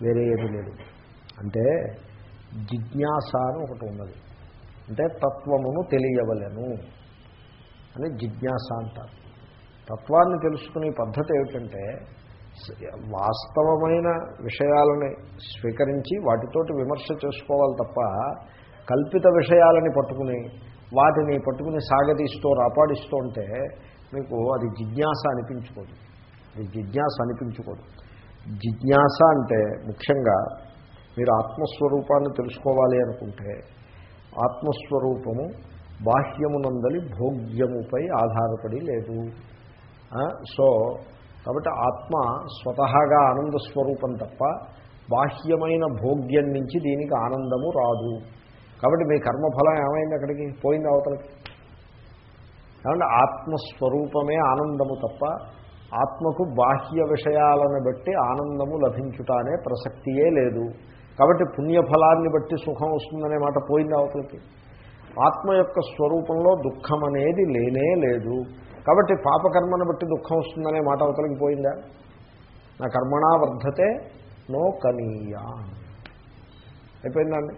వేరే ఏమీ లేదు. అంటే జిజ్ఞాస అని ఒకటి ఉన్నది. అంటే తత్వమును తెలియవలను అని జిజ్ఞాస అంటారు. తత్వాన్ని తెలుసుకునే పద్ధతి ఏమిటంటే వాస్తవమైన విషయాలని స్వీకరించి వాటితోటి విమర్శ చేసుకోవాలి తప్ప కల్పిత విషయాలని పట్టుకుని వాటిని పట్టుకుని సాగతీస్తూ రాపాడిస్తూ ఉంటే మీకు అది జిజ్ఞాస అనిపించుకోదు. అది జిజ్ఞాస అనిపించుకోదు. జిజ్ఞాస అంటే ముఖ్యంగా మీరు ఆత్మస్వరూపాన్ని తెలుసుకోవాలి అనుకుంటే ఆత్మస్వరూపము బాహ్యమునందలి భోగ్యముపై ఆధారపడి లేదు. సో కాబట్టి ఆత్మ స్వతహాగా ఆనంద స్వరూపం తప్ప బాహ్యమైన భోగ్యం నుంచి దీనికి ఆనందము రాదు. కాబట్టి మీ కర్మఫలం ఏమైంది అక్కడికి? పోయింది అవతలకి? ఏమంటే ఆత్మస్వరూపమే ఆనందము తప్ప ఆత్మకు బాహ్య విషయాలను బట్టి ఆనందము లభించుట అనే ప్రసక్తియే లేదు. కాబట్టి పుణ్యఫలాన్ని బట్టి సుఖం వస్తుందనే మాట పోయింది అవతలకి? ఆత్మ యొక్క స్వరూపంలో దుఃఖం అనేది లేనే లేదు. కాబట్టి పాపకర్మను బట్టి దుఃఖం వస్తుందనే మాట అవతలకి పోయిందా? నా కర్మణా వర్ధతే నో కనీయా. అయిపోయిందండి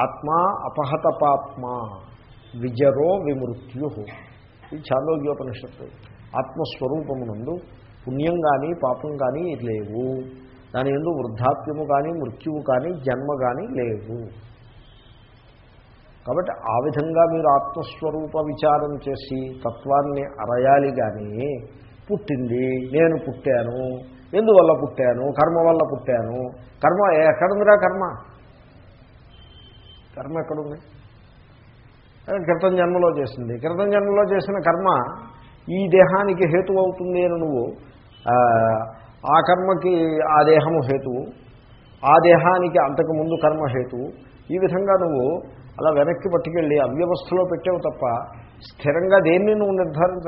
ఆత్మ అపహత పాత్మ విజరో విమృత్యు. ఇది చాందోగ్యోపనిషత్తు. ఆత్మస్వరూపమునందు పుణ్యం కానీ పాపం కానీ లేవు. దాని ఎందు వృద్ధాప్యము కానీ మృత్యువు కానీ జన్మ కానీ లేవు. కాబట్టి ఆ విధంగా మీరు ఆత్మస్వరూప విచారం చేసి తత్వాన్ని అరయాలి కానీ పుట్టింది నేను పుట్టాను ఎందువల్ల పుట్టాను కర్మ వల్ల పుట్టాను కర్మ ఎక్కడుందిరా కర్మ? కర్మ ఎక్కడుంది? క్రితం జన్మలో చేసింది. క్రితం జన్మలో చేసిన కర్మ ఈ దేహానికి హేతు అవుతుంది అని నువ్వు ఆ, కర్మకి ఆ దేహము హేతువు ఆ దేహానికి అంతకు ముందు కర్మ హేతువు ఈ విధంగా నువ్వు అలా వెనక్కి పట్టుకెళ్ళి అవ్యవస్థలో పెట్టావు తప్ప స్థిరంగా దేన్ని నువ్వు నిర్ధారించ